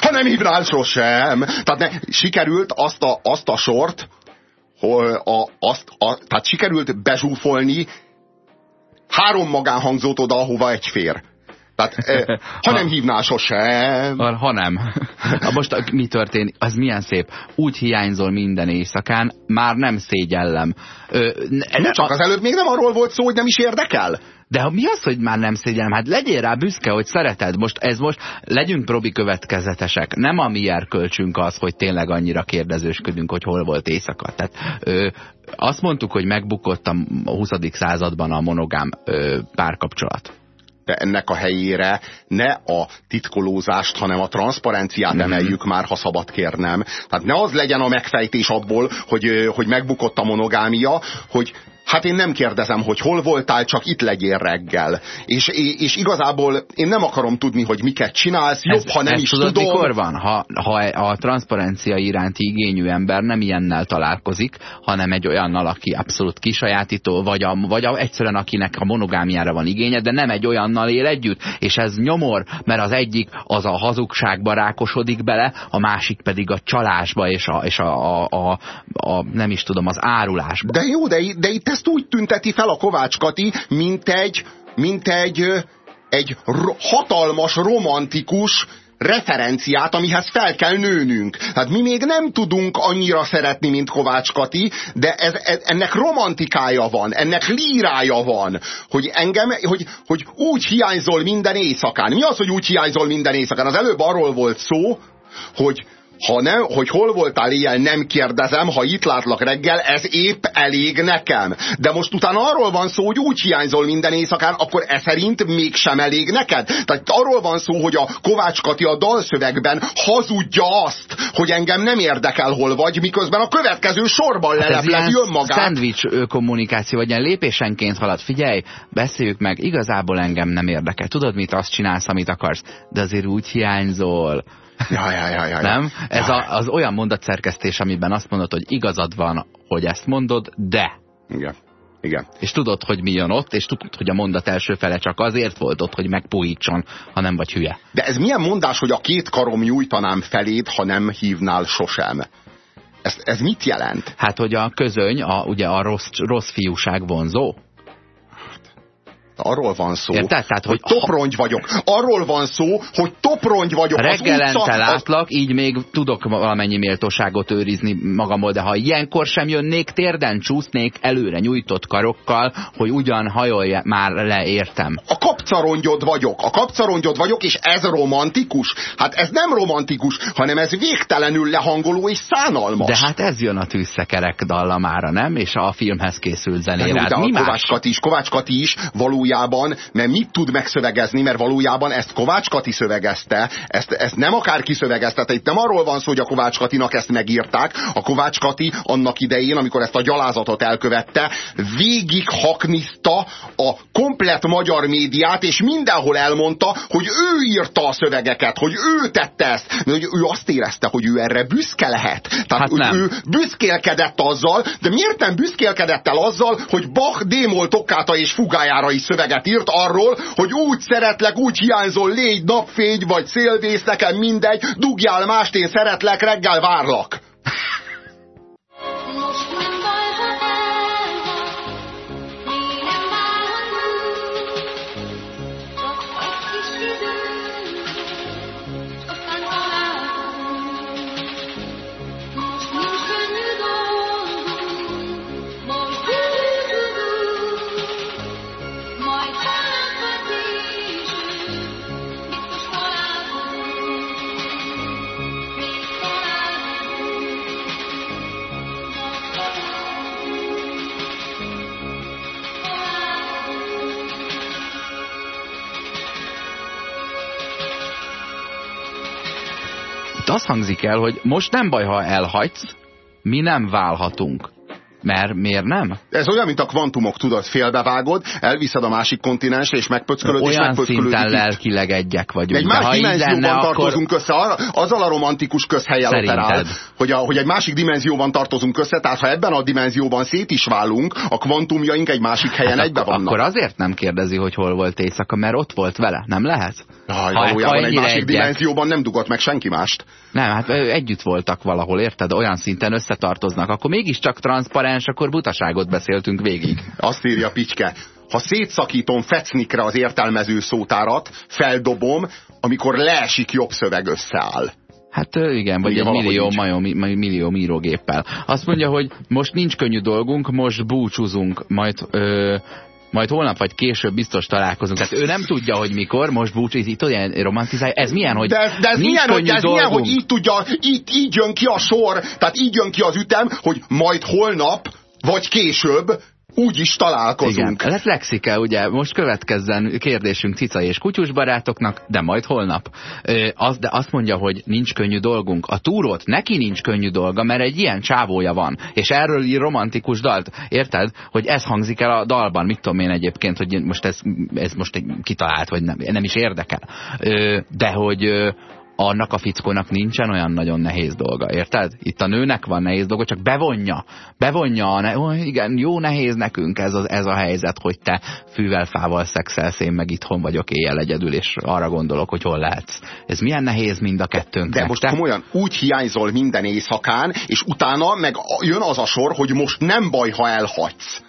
Ha nem hívnál sosem. Tehát ne, sikerült azt a, azt a sort, a, azt, a, tehát sikerült bezsúfolni három magánhangzót oda, ahova egy fér. Tehát, eh, [laughs] ha nem hívnál sosem. Ha, ha nem. [laughs] Ha Most mi történik? Az milyen szép. Úgy hiányzol minden éjszakán, már nem szégyellem. Ö, ne, csak az előbb még nem arról volt szó, hogy nem is érdekel. De ha mi az, hogy már nem szégyellem? Hát legyél rá büszke, hogy szereted. Most ez most, legyünk probi következetesek. Nem a mi erkölcsünk az, hogy tényleg annyira kérdezősködünk, hogy hol volt éjszaka. Tehát ö, azt mondtuk, hogy megbukott a 20. században a monogám ö, párkapcsolat. de ennek a helyére ne a titkolózást, hanem a transzparenciát Mhm. emeljük már, ha szabad kérnem. Tehát ne az legyen a megfejtés abból, hogy, hogy megbukott a monogámia, hogy hát én nem kérdezem, hogy hol voltál, csak itt legyél reggel. És, és igazából én nem akarom tudni, hogy miket csinálsz, jobb, ha nem ez is tudod, tudom. mikor van? Ha, ha a transzparencia iránti igényű ember nem ilyennel találkozik, hanem egy olyannal, aki abszolút kisajátító, vagy, a, vagy a, egyszerűen akinek a monogámiára van igénye, de nem egy olyannal él együtt, és ez nyomor, mert az egyik az a hazugságba rákosodik bele, a másik pedig a csalásba és a, és a, a, a, a nem is tudom, az árulásba. De jó, de, de itt ezt úgy tünteti fel a Kovács Kati, mint egy, mint egy, egy hatalmas, romantikus referenciát, amihez fel kell nőnünk. Hát mi még nem tudunk annyira szeretni, mint Kovács Kati, de ez, ez, ennek romantikája van, ennek lírája van, hogy engem, hogy, hogy úgy hiányzol minden éjszakán. Mi az, hogy úgy hiányzol minden éjszakán? Az előbb arról volt szó, hogy ha nem, hogy hol voltál éjjel, nem kérdezem, ha itt látlak reggel, ez épp elég nekem. De most utána arról van szó, hogy úgy hiányzol minden éjszakán, akkor e szerint mégsem elég neked. Tehát arról van szó, hogy a Kovács Kati a dalszövegben hazudja azt, hogy engem nem érdekel, hol vagy, miközben a következő sorban Hát ez ilyen lelepleti önmagát. szendvics kommunikáció, vagy ilyen lépésenként halad. Figyelj, beszéljük meg, igazából engem nem érdekel. Tudod, mit azt csinálsz, amit akarsz, de azért úgy hiányzol. Ja, ja, ja, ja, Nem? Ez ja. a, az olyan mondatszerkesztés, amiben azt mondod, hogy igazad van, hogy ezt mondod, de. Igen. Igen. És tudod, hogy mi jön ott, és tudod, hogy a mondat első fele csak azért volt ott, hogy megpuhítson, ha nem vagy hülye. De ez milyen mondás, hogy a két karom nyújtanám feléd, ha nem hívnál sosem? Ez, ez mit jelent? Hát, hogy a közöny, a, ugye a rossz, rossz fiúság vonzó. Arról van szó, Érted? Tehát, hogy, hogy toprongy vagyok. Arról van szó, hogy toprongy vagyok. Reggelente utca, látlak, így még tudok valamennyi méltóságot őrizni magamból, de ha ilyenkor sem jönnék, térden csúsznék előre nyújtott karokkal, hogy ugyan hajolja már le, értem. A kapcarongyod vagyok, a kapcarongyod vagyok, és ez romantikus? Hát ez nem romantikus, hanem ez végtelenül lehangoló és szánalmas. De hát ez jön a tűzszekerek dallamára, nem? És a filmhez készült zenére. Hát de mi a más? Kovács Kati is, Kovács Kati is valójában, mert mit tud megszövegezni, mert valójában ezt Kovács Kati szövegezte, ezt, ezt nem akárki szövegezte, tehát itt nem arról van szó, hogy a Kovács Katinak ezt megírták, a Kovács Kati annak idején, amikor ezt a gyalázatot elkövette, végig hakniszta a komplet magyar médiát, és mindenhol elmondta, hogy ő írta a szövegeket, hogy ő tette ezt, hogy ő azt érezte, hogy ő erre büszke lehet. Tehát Hát nem. ő büszkélkedett azzal, de miért nem büszkélkedett el azzal, hogy Bach démol tokkáta és fugájára is szöveget írt arról, hogy úgy szeretlek, úgy hiányzol, légy napfény vagy szélvész, nekem mindegy, dugjál mást, én szeretlek, reggel várlak. Hangzik el, hogy most nem baj, ha elhagysz, mi nem válhatunk. Mert miért nem? Ez olyan, mint a kvantumok, tudod, félbevágod, elviszed a másik kontinensre, és megpöckölöd, és Olyan megpöckölődik szinten itt. lelkileg egyek vagyunk. Egy de más ha így dimenzióban lenne, tartozunk akkor... össze, arra, azzal a romantikus közhelyel Szerinted? operál, hogy, a, hogy egy másik dimenzióban tartozunk össze, tehát ha ebben a dimenzióban szét is válunk, a kvantumjaink egy másik helyen Hát egybe akkor, vannak. akkor azért nem kérdezi, hogy hol volt éjszaka, mert ott volt vele. Nem lehet? Jaj, Ha- valójában ha egy másik egyek. dimenzióban nem dugott meg senki mást. Nem, hát együtt voltak valahol, érted? Olyan szinten összetartoznak. Akkor mégiscsak transzparens, akkor butaságot beszéltünk végig. Azt írja Pitske, ha szétszakítom fecnikre az értelmező szótárat, feldobom, amikor leesik jobb szöveg összeáll. Hát igen, vagy Igen, egy millió, majom, mi- millió írógéppel. Azt mondja, hogy most nincs könnyű dolgunk, most búcsúzunk, majd... Ö, majd holnap vagy később biztos találkozunk. Tehát ő nem tudja, hogy mikor, most búcsúzik, itt olyan romantizálja. Ez milyen, hogy De, de ez, milyen, hogy, ez milyen, hogy így, tudja, így, így jön ki a sor, tehát így jön ki az ütem, hogy majd holnap, vagy később úgy is találkozunk. Igen, lexike, ugye, most következzen kérdésünk cica és kutyus barátoknak, de majd holnap. Ö, az, de azt mondja, hogy nincs könnyű dolgunk. A túrót neki nincs könnyű dolga, mert egy ilyen csávója van, és erről ír romantikus dalt. Érted? Hogy ez hangzik el a dalban, mit tudom én egyébként, hogy most ez, ez most egy kitalált, vagy nem, nem is érdekel. Ö, de hogy annak a fickónak nincsen olyan nagyon nehéz dolga, érted? Itt a nőnek van nehéz dolga, csak bevonja. Bevonja, a ne- ó, igen, jó nehéz nekünk ez a, ez a helyzet, hogy te fűvel, fával szexelsz, én meg itthon vagyok éjjel egyedül, és arra gondolok, hogy hol lehetsz. Ez milyen nehéz mind a kettőnknek. De most te? komolyan úgy hiányzol minden éjszakán, és utána meg jön az a sor, hogy most nem baj, ha elhagysz.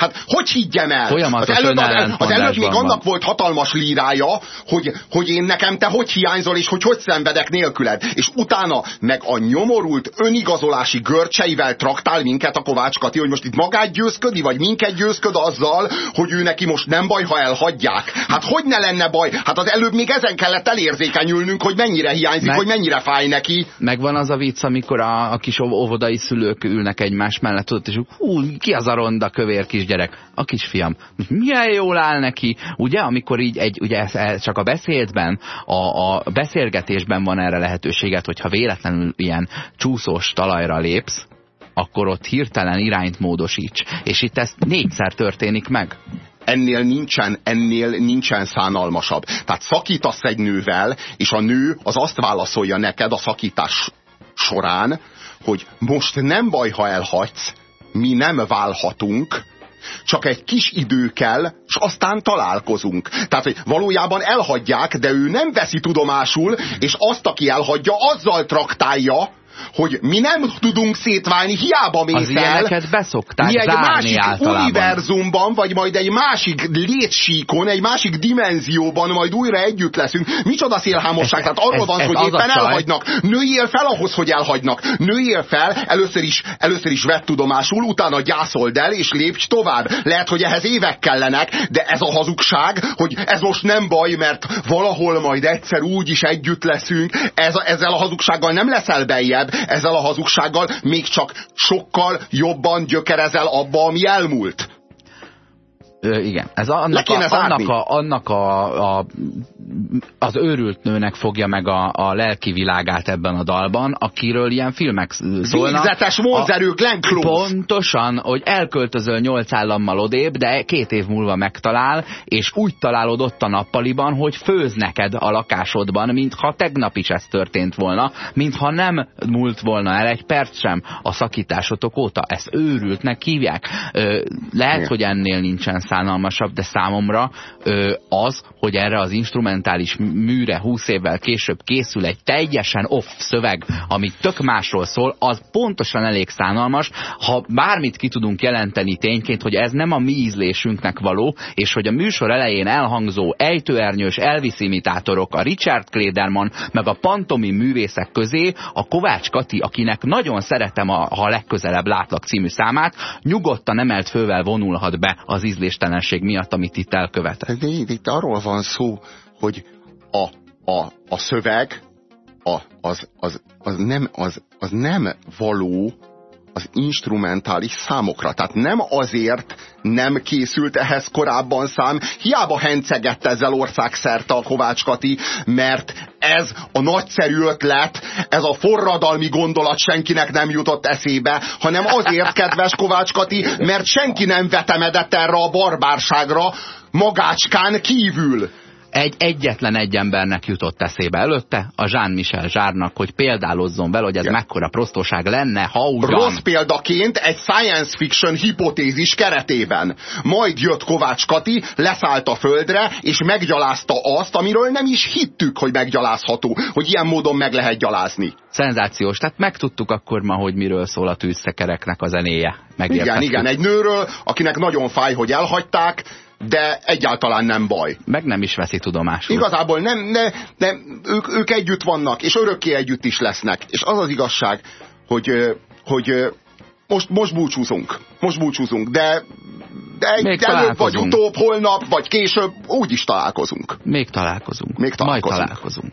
Hát hogy higgyem el? Folyamatos az előbb, az, az előbb még van. annak volt hatalmas lírája, hogy, hogy én nekem te hogy hiányzol, és hogy hogy szenvedek nélküled. És utána meg a nyomorult önigazolási görcseivel traktál minket a Kovács Kati, hogy most itt magát győzködi, vagy minket győzköd azzal, hogy ő neki most nem baj, ha elhagyják. Hát hogy ne lenne baj? Hát az előbb még ezen kellett elérzékenyülnünk, hogy mennyire hiányzik, Meg- hogy mennyire fáj neki. Megvan az a vicc, amikor a, a kis óv- óvodai szülők ülnek egymás mellett, tudod, és hú, ki az a ronda kövér kisgyerek? A kisfiam. Milyen jól áll neki, ugye, amikor így egy, ugye ez, ez csak a beszédben, a, a beszélgetésben van erre lehetőséget, hogyha véletlenül ilyen csúszós talajra lépsz, akkor ott hirtelen irányt módosíts. És itt ez négyszer történik meg. ennél nincsen, ennél nincsen szánalmasabb. Tehát szakítasz egy nővel, és a nő az azt válaszolja neked a szakítás során, hogy most nem baj, ha elhagysz, mi nem válhatunk, csak egy kis idő kell, és aztán találkozunk. Tehát, hogy valójában elhagyják, de ő nem veszi tudomásul, és azt, aki elhagyja, azzal traktálja, hogy mi nem tudunk szétválni, hiába mész az beszokták mi egy másik általában. univerzumban, vagy majd egy másik létsíkon, egy másik dimenzióban majd újra együtt leszünk. Micsoda szélhámosság, tehát arról ez, van, ez hogy éppen elhagynak. Nőjél fel ahhoz, hogy elhagynak. Nőjél fel, először is, először is vett tudomásul, utána gyászold el, és lépj tovább. Lehet, hogy ehhez évek kellenek, de ez a hazugság, hogy ez most nem baj, mert valahol majd egyszer úgy is együtt leszünk, ez, ezzel a hazugsággal nem leszel bejjebb, ezzel a hazugsággal még csak sokkal jobban gyökerezel abba, ami elmúlt. Ö, igen, ez annak, a, annak, a, annak a, a, az őrült nőnek fogja meg a, a lelki világát ebben a dalban, akiről ilyen filmek szólnak. Végzetes mózerők, Pontosan, hogy elköltözöl nyolc állammal odébb, de két év múlva megtalál, és úgy találod ott a nappaliban, hogy főz neked a lakásodban, mintha tegnap is ez történt volna, mintha nem múlt volna el egy perc sem a szakításotok óta. Ezt őrültnek hívják. Ö, lehet, Igen. hogy ennél nincsen szánalmasabb, de számomra ö, az, hogy erre az instrumentális műre 20 évvel később készül egy teljesen off szöveg, ami tök másról szól, az pontosan elég szánalmas. Ha bármit ki tudunk jelenteni tényként, hogy ez nem a mi ízlésünknek való, és hogy a műsor elején elhangzó ejtőernyős Elvis imitátorok, a Richard Klederman, meg a pantomi művészek közé a Kovács Kati, akinek nagyon szeretem, a, ha legközelebb látlak című számát, nyugodtan emelt fővel vonulhat be az ízlés tisztelenség miatt, amit itt elkövetett. De itt arról van szó, hogy a, a, a szöveg a, az, az, az, nem, az, az nem való az instrumentális számokra. Tehát nem azért nem készült ehhez korábban szám, hiába hencegett ezzel országszerte a Kovács Kati, mert ez a nagyszerű ötlet, ez a forradalmi gondolat senkinek nem jutott eszébe, hanem azért, kedves Kovács Kati, mert senki nem vetemedett erre a barbárságra magácskán kívül egy egyetlen egy embernek jutott eszébe előtte, a Jean-Michel Zsárnak, hogy példálozzon vele, hogy ez Igen. mekkora prostóság lenne, ha ugyan... Rossz példaként egy science fiction hipotézis keretében. Majd jött Kovács Kati, leszállt a földre, és meggyalázta azt, amiről nem is hittük, hogy meggyalázható, hogy ilyen módon meg lehet gyalázni. Szenzációs. Tehát megtudtuk akkor ma, hogy miről szól a tűzszekereknek a zenéje. Igen, igen, egy nőről, akinek nagyon fáj, hogy elhagyták, de egyáltalán nem baj. Meg nem is veszi tudomásul. Igazából nem, ne, nem ők, ők együtt vannak, és örökké együtt is lesznek. És az az igazság, hogy, hogy most, most búcsúzunk. Most búcsúzunk, de, de egy előbb vagy utóbb, holnap, vagy később úgy is találkozunk. Még találkozunk. Még találkozunk. Majd találkozunk.